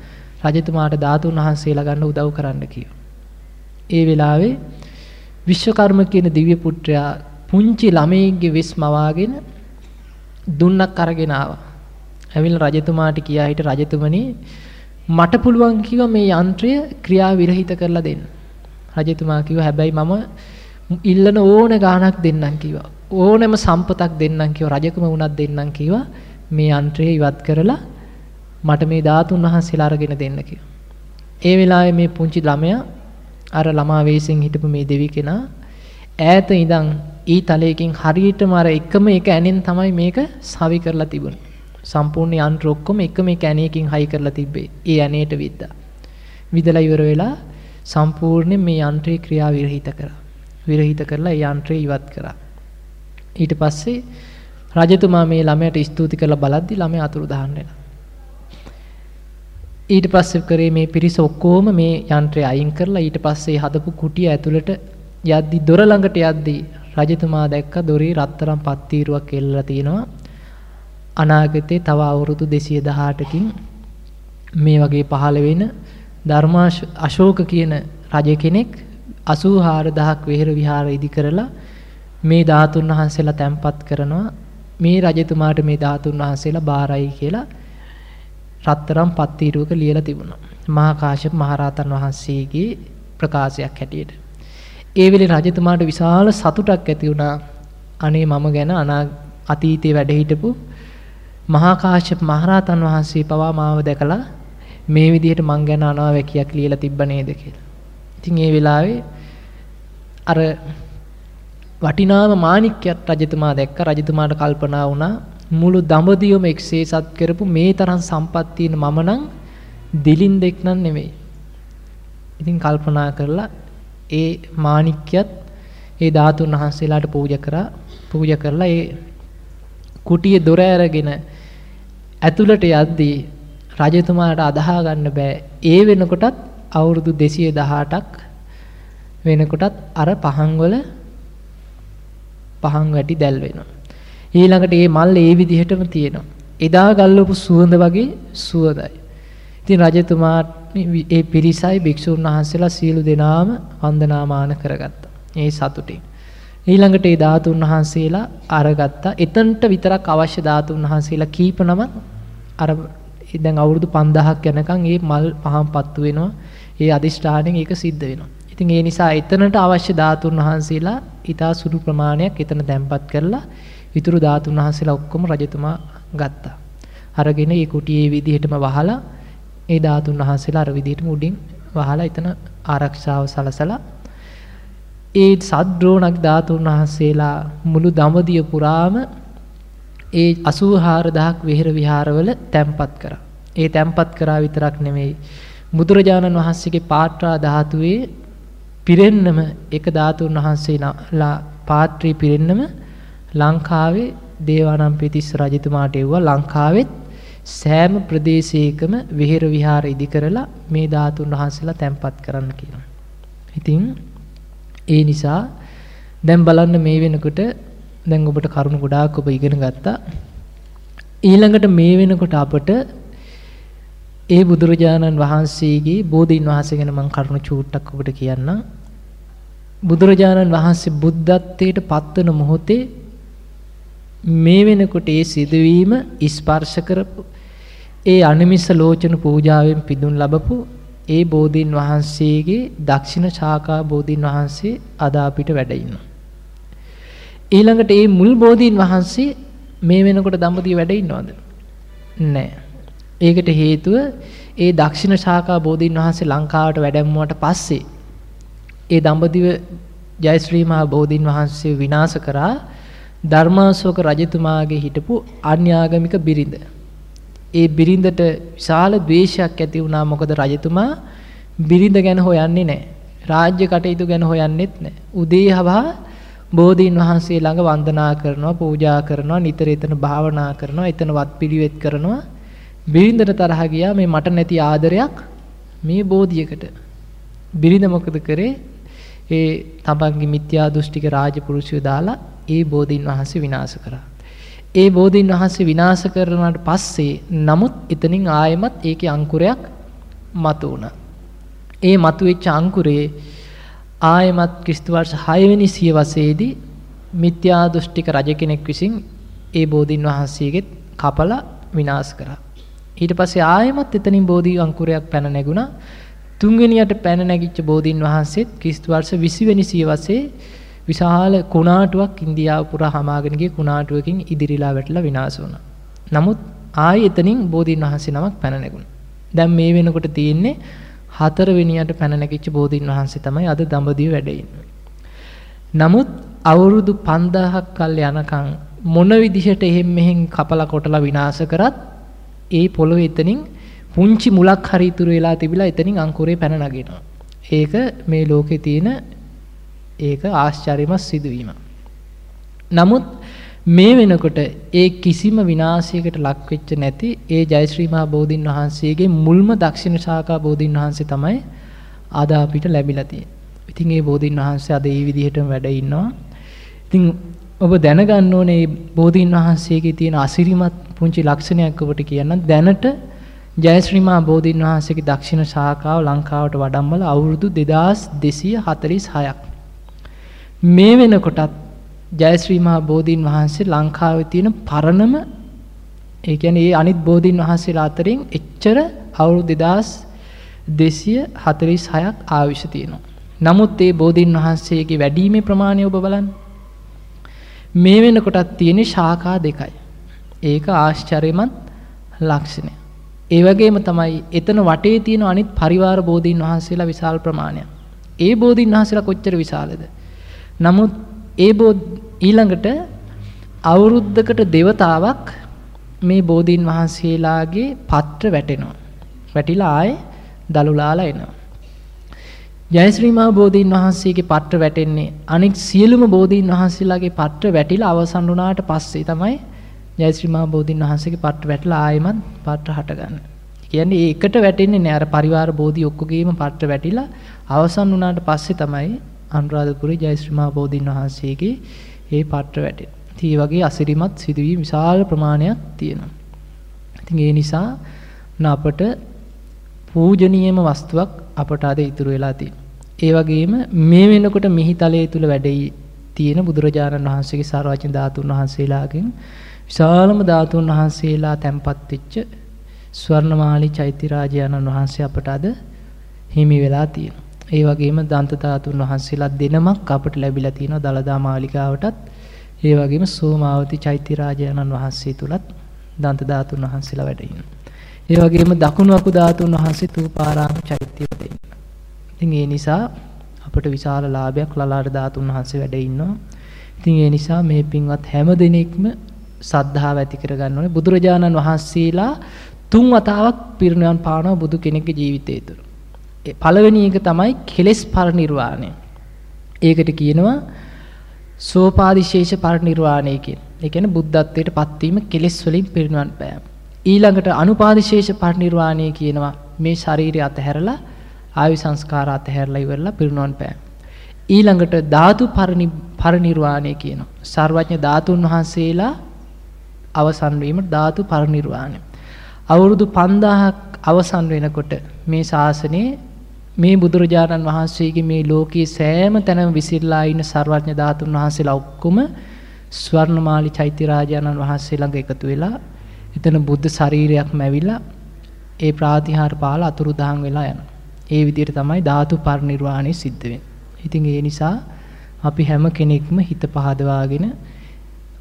A: රජතුමාට ධාතුන් වහන්සේලා ගන්න උදව් කරන්න කිව්වා. ඒ වෙලාවේ විශ්වකර්ම කියන දිව්‍ය පුත්‍රයා පුංචි ළමයෙක්ගේ වෙස් මවාගෙන දුන්නක් අරගෙන ආවා. ඇවිල්ලා රජතුමාට කියා හිට රජතුමනි මට පුළුවන් කිව්වා මේ යන්ත්‍රය ක්‍රියා විරහිත කරලා දෙන්න. රජතුමා කිව්වා හැබැයි මම ඉල්ලන ඕන ගාණක් දෙන්නම් කිව්වා. ඕනෑම සම්පතක් දෙන්නම් කිව්වා. රජකම වුණත් දෙන්නම් කිව්වා. මේ යන්ත්‍රය ඉවත් කරලා මට මේ ධාතුන් වහන්සේලා අරගෙන දෙන්න කිව්වා. ඒ වෙලාවේ මේ පුංචි ළමයා අර ළමා වෙස්ෙන් හිටපු මේ දෙවි කෙනා ඈත ඉඳන් ඊ තලයකින් හරියටම අර එකම එක ඇනෙන් තමයි මේක සවි කරලා තිබුණේ. සම්පූර්ණ යන්ත්‍ර ඔක්කොම එකම එක ඇණයකින් හයි කරලා තිබ්බේ. ඒ ඇණයට විද්දා. විදලා ඉවර වෙලා සම්පූර්ණයෙන් මේ යන්ත්‍රේ ක්‍රියා විරහිත කරා. විරහිත කරලා ඒ යන්ත්‍රය ඉවත් කරා. ඊට පස්සේ රජතුමා මේ ළමයට ස්තුති කරලා බලද්දි ළමයා අතුරු දහන් වෙනවා. ඊට පස්සේ කරේ මේ පිරිස ඔක්කොම මේ යන්ත්‍රය අයින් කරලා ඊට පස්සේ හදපු කුටිය ඇතුළට යද්දි දොර ළඟට යද්දි රජතුමා දැක්ක දොරේ රත්තරන් පත්තිරුවක් එල්ලලා තිනවා. අනාගතේ තව අවුරුදු 218කින් මේ වගේ පහළ වෙන ධර්මා අශෝක කියන රජ කෙනෙක් 84000ක් වෙහෙර විහාර ඉදි කරලා මේ ධාතුන් වහන්සේලා තැන්පත් කරනවා මේ රජතුමාට මේ ධාතුන් වහන්සේලා බාරයි කියලා රත්තරම් පත්තිරුවක ලියලා තිබුණා. මහා කාශ්‍යප මහරහතන් වහන්සේගේ ප්‍රකාශයක් හැටියට. ඒ වෙලේ රජතුමාට විශාල සතුටක් ඇති වුණා. අනේ මම ගැන අනා අතීතේ වැඩ හිටපු මහා කාශ්‍යප මහරහතන් වහන්සේ පවා මාව දැකලා මේ විදිහට මං ගැන අනාවැකියක් ලියලා තිබ්බ නේද කියලා. ඉතින් ඒ වෙලාවේ අර වටිනාම මාණික්‍යත් රජතුමා දැක්ක රජතුමාට කල්පනා වුණා මුළු දඹදිවම එක්සේසත් කරපු මේ තරම් සම්පත් තියෙන මම නම් දිලින් දෙක් නන් නෙමෙයි. ඉතින් කල්පනා කරලා ඒ මාණික්‍යත් ඒ ධාතුන් වහන්සේලාට පූජා කරා පූජා කරලා ඒ කුටියේ දොර ඇරගෙන ඇතුළට යද්දී රජතුමාට අදහා ගන්න බෑ ඒ වෙනකොටත් අවුරුදු 218ක් වෙනකොටත් අර පහන් වල පහන් වැටි දැල් වෙනවා ඊළඟට මේ මල් ඒ විදිහටම තියෙනවා. එදා ගල්වපු සුවඳ වගේ සුවඳයි. ඉතින් රජතුමා ඒ පිරිසයි භික්ෂුන් වහන්සේලා සියලු දෙනාම වන්දනාමාන කරගත්තා. ඒ සතුටින්. ඊළඟට ඒ ධාතුන් වහන්සේලා අරගත්තා. එතනට විතරක් අවශ්‍ය ධාතුන් වහන්සේලා කීප නම අර දැන් අවුරුදු 5000ක් යනකම් මේ මල් පහන් පත්තු වෙනවා. ඒ අදිෂ්ඨානෙන් ඒක සිද්ධ වෙනවා. ඉතින් ඒ නිසා එතනට අවශ්‍ය ධාතුන් වහන්සේලා ඊටා සුළු ප්‍රමාණයක් එතන තැන්පත් කරලා ඉතුරු ධාතුන් වහන්සේලා ඔක්කොම රජතුමා ගත්තා. අරගෙන ඒ කුටියේ විදිහටම වහලා ඒ ධාතුන් වහන්සේලා අර විදිහටම උඩින් වහලා එතන ආරක්ෂාව සලසලා ඒ සද්ද්‍රෝණක් ධාතුන් වහන්සේලා මුළු දඹදිය පුරාම ඒ 84000ක් විහෙර විහාරවල තැන්පත් කරා. ඒ තැන්පත් කරා විතරක් නෙමෙයි බුදුරජාණන් වහන්සේගේ පාත්‍රා ධාතුවේ පිරෙන්නම එක ධාතුන් වහන්සේලා පාත්‍රී පිරෙන්නම ලංකාවේ දේවානම්පියතිස්ස රජතුමාට එව්වා ලංකාවෙත් සෑම ප්‍රදේශයකම විහෙර විහාර ඉදි කරලා මේ ධාතුන් වහන්සේලා තැන්පත් කරන්න කියනවා. ඉතින් ඒ නිසා දැන් බලන්න මේ වෙනකොට දැන් ඔබට කරුණු ගොඩාක් ඔබ ඉගෙන ගත්තා. ඊළඟට මේ වෙනකොට අපට ඒ බුදුරජාණන් වහන්සේගේ බෝධීන් වහන්සේ ගැන මම කරුණු චූට්ටක් ඔබට කියන්නම්. බුදුරජාණන් වහන්සේ බුද්ධත්වයට පත්වන මොහොතේ මේ වෙනකොට ඒ සිදුවීම ස්පර්ශ කරපු ඒ අනිමිස ලෝචන පූජාවෙන් පිදුම් ලැබපු ඒ බෝධීන් වහන්සේගේ දක්ෂිණ ශාඛා බෝධීන් වහන්සේ අද අපිට වැඩ ඉන්නවා. ඊළඟට ඒ මුල් බෝධීන් වහන්සේ මේ වෙනකොට දඹදිව වැඩ ඉන්නවද? නැහැ. ඒකට හේතුව ඒ දක්ෂිණ ශාඛා බෝධීන් වහන්සේ ලංකාවට වැඩමුවට පස්සේ ඒ දඹදිව ජයශ්‍රී මහා බෝධීන් වහන්සේ විනාශ කරා ධර්මාශෝක රජතුමාගේ හිටපු අන්‍යාගමික බිරිඳ. ඒ බිරිඳට විශාල ද්වේෂයක් ඇති වුණා මොකද රජතුමා බිරිඳ ගැන හොයන්නේ නැහැ. රාජ්‍ය කටයුතු ගැන හොයන්නෙත් නැහැ. උදේ හවා බෝධීන් වහන්සේ ළඟ වන්දනා කරනවා, පූජා කරනවා, නිතර එතන භාවනා කරනවා, එතන වත් පිළිවෙත් කරනවා. බිරිඳට තරහ ගියා මේ මට නැති ආදරයක් මේ බෝධියකට. බිරිඳ මොකද කරේ? ඒ තමන්ගේ මිත්‍යා දෘෂ්ටික රාජපුරුෂයෝ දාලා ඒ බෝධීන් වහන්සේ විනාශ කරා. ඒ බෝධීන් වහන්සේ විනාශ කරනාට පස්සේ නමුත් එතනින් ආයෙමත් ඒකේ අංකුරයක් මතු වුණා. ඒ මතුවෙච්ච අංකුරේ ආයෙමත් ක්‍රිස්තු වර්ෂ 6 වෙනි සියවසේදී මිත්‍යා දෘෂ්ටික රජ කෙනෙක් විසින් ඒ බෝධීන් වහන්සේගෙත් කපලා විනාශ කරා. ඊට පස්සේ ආයෙමත් එතනින් බෝධි අංකුරයක් පැන නැගුණා. තුන්වෙනියට පැන නැගිච්ච බෝධීන් වහන්සේත් ක්‍රිස්තු වර්ෂ 20 වෙනි සියවසේ විශාල කුණාටුවක් ඉන්දියාව පුරා හමාගෙන ගිය කුණාටුවකින් ඉදිරිලා වැටලා විනාශ වුණා. නමුත් ආයෙ එතනින් බෝධීන් වහන්සේ නමක් පැන නැගුණා. දැන් මේ වෙනකොට තියෙන්නේ හතරවෙනියට පැන නැගිච්ච බෝධීන් වහන්සේ තමයි අද දඹදිව වැඩ නමුත් අවුරුදු 5000ක් කල් යනකම් මොන විදිහට එහෙම් මෙහෙන් කපලා කොටලා විනාශ කරත් ඒ පොළොව එතනින් පුංචි මුලක් හරි ඉතුරු වෙලා තිබිලා එතනින් අංකුරේ පැන නගිනවා. ඒක මේ ලෝකේ තියෙන ඒක ආශ්චර්යමත් සිදුවීමක්. නමුත් මේ වෙනකොට ඒ කිසිම විනාශයකට ලක් වෙච්ච නැති ඒ ජයශ්‍රී මහා බෝධින් වහන්සේගේ මුල්ම දක්ෂිණ ශාඛා බෝධින් වහන්සේ තමයි අද අපිට ලැබිලා තියෙන්නේ. ඉතින් ඒ බෝධින් වහන්සේ අද මේ විදිහටම වැඩ ඉන්නවා. ඉතින් ඔබ දැනගන්න ඕනේ මේ බෝධින් වහන්සේගේ තියෙන අසිරිමත් පුංචි ලක්ෂණයක් ඔබට කියන්නම්. දැනට ජයශ්‍රී මහා බෝධින් වහන්සේගේ දක්ෂිණ ශාඛාව ලංකාවට වඩම්මලා අවුරුදු 2246ක්. මේ වෙනකොටත් ජයශ්‍රී මහා බෝධීන් වහන්සේ ලංකාවේ තියෙන පරණම ඒ කියන්නේ ඒ අනිත් බෝධීන් වහන්සේලා අතරින් එච්චර අවුරුදු 2246ක් ආයුෂ තියෙනවා. නමුත් ඒ බෝධීන් වහන්සේගේ වැඩිීමේ ප්‍රමාණය ඔබ බලන්න. මේ වෙනකොටත් තියෙන ශාඛා දෙකයි. ඒක ආශ්චර්යමත් ලක්ෂණය. ඒ වගේම තමයි එතන වටේ තියෙන අනිත් පරිවාර බෝධීන් වහන්සේලා විශාල ප්‍රමාණයක්. ඒ බෝධීන් වහන්සේලා කොච්චර විශාලද? නමුත් ඒ ඊළඟට අවුරුද්දකට දෙවතාවක් මේ බෝධීන් වහන්සේලාගේ පත්‍ර වැටෙනවා. වැටිලා ආයේ දලුලාලා එනවා. ජයශ්‍රී මහා බෝධීන් වහන්සේගේ පත්‍ර වැටෙන්නේ අනෙක් සියලුම බෝධීන් වහන්සේලාගේ පත්‍ර වැටිලා අවසන් වුණාට පස්සේ තමයි ජයශ්‍රී මහා බෝධීන් වහන්සේගේ පත්‍ර වැටලා ආයෙමත් පත්‍ර හටගන්නේ. කියන්නේ ඒකට වැටෙන්නේ නෑ අර පරිවාර බෝධි ඔක්කොගේම පත්‍ර වැටිලා අවසන් වුණාට පස්සේ තමයි අනුරාධපුරේ ජයශ්‍රී මහා බෝධීන් වහන්සේගේ ඒ පට්ට වැටෙන. ඉතින් මේ වගේ අසිරිමත් සිදුවීම් විශාල ප්‍රමාණයක් තියෙනවා. ඉතින් ඒ නිසා අපට පූජනීයම වස්තුවක් අපට අද ඉතුරු වෙලා තියෙනවා. ඒ වගේම මේ වෙනකොට මිහිතලයේ තුල වැඩයි තියෙන බුදුරජාණන් වහන්සේගේ සර්වඥ ධාතුන් වහන්සේලාගෙන් විශාලම ධාතුන් වහන්සේලා තැන්පත් වෙච්ච ස්වර්ණමාලි චෛත්‍ය රාජයාණන් වහන්සේ අපට අද හිමි වෙලා තියෙනවා. ඒ වගේම දන්ත ධාතුන් වහන්සේලා දෙනමක් අපට ලැබිලා තියෙනවා දලදා මාලිගාවටත්. ඒ වගේම සෝමාවති චෛත්‍ය රාජානන් වහන්සේ තුලත් දන්ත ධාතුන් වහන්සේලා වැඩ ඒ වගේම දකුණු අකු ධාතුන් වහන්සේ තූපාරාම චෛත්‍ය වැඩ ඉතින් ඒ නිසා අපට විශාල ලාභයක් ලලාට ධාතුන් වහන්සේ වැඩ ඉන්නවා. ඉතින් ඒ නිසා මේ පින්වත් හැම දිනෙකම සද්ධාව ඇති කරගන්න ඕනේ. බුදුරජාණන් වහන්සේලා තුන් වතාවක් පිරිනිවන් පානවා බුදු කෙනෙක්ගේ ජීවිතය තුළ. පළවෙනි එක තමයි කෙලෙස් පරිනිර්වාණය. ඒකට කියනවා සෝපාදිශේෂ පරිනිර්වාණය කියන. ඒ කියන්නේ බුද්ධත්වයට පත්වීම කෙලෙස් වලින් පිරිනවන් පෑම. ඊළඟට අනුපාදිශේෂ පරිනිර්වාණය කියනවා මේ ශරීරය අතහැරලා ආයු සංස්කාර අතහැරලා ඉවරලා පිරිනවන් පෑම. ඊළඟට ධාතු පරිනිර්වාණය කියනවා. සර්වඥ ධාතුන් වහන්සේලා අවසන් වීම ධාතු පරිනිර්වාණය. අවුරුදු 5000ක් අවසන් වෙනකොට මේ ශාසනයේ මේ බුදුරජාණන් වහන්සේගේ මේ ලෝකයේ සෑම තැනම විසිරලා ඉන්න සර්වඥ ධාතුන් වහන්සේලා ඔක්කොම ස්වර්ණමාලි චෛත්‍ය රාජානන් වහන්සේ ළඟ එකතු වෙලා එතන බුද්ධ ශරීරයක්ම ඇවිල්ලා ඒ ප්‍රාතිහාර පාල අතුරුදහන් වෙලා යනවා. ඒ විදිහට තමයි ධාතු පරිනිර්වාණය සිද්ධ වෙන්නේ. ඉතින් ඒ නිසා අපි හැම කෙනෙක්ම හිත පහදවාගෙන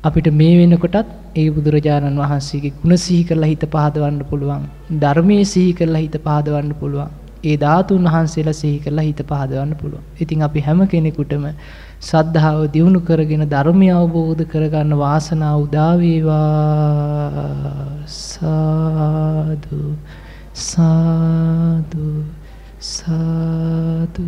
A: අපිට මේ වෙනකොටත් ඒ බුදුරජාණන් වහන්සේගේ ගුණ සිහි කරලා හිත පහදවන්න පුළුවන්. ධර්මයේ සිහි කරලා හිත පහදවන්න පුළුවන්. ඒ ධාතුන් වහන්සේලා සිහි කරලා හිත පහදවන්න පුළුවන්. ඉතින් අපි හැම කෙනෙකුටම සද්ධාව දියුණු කරගෙන ධර්මය අවබෝධ කරගන්න වාසනාව උදා වේවා. සාදු සාදු සාදු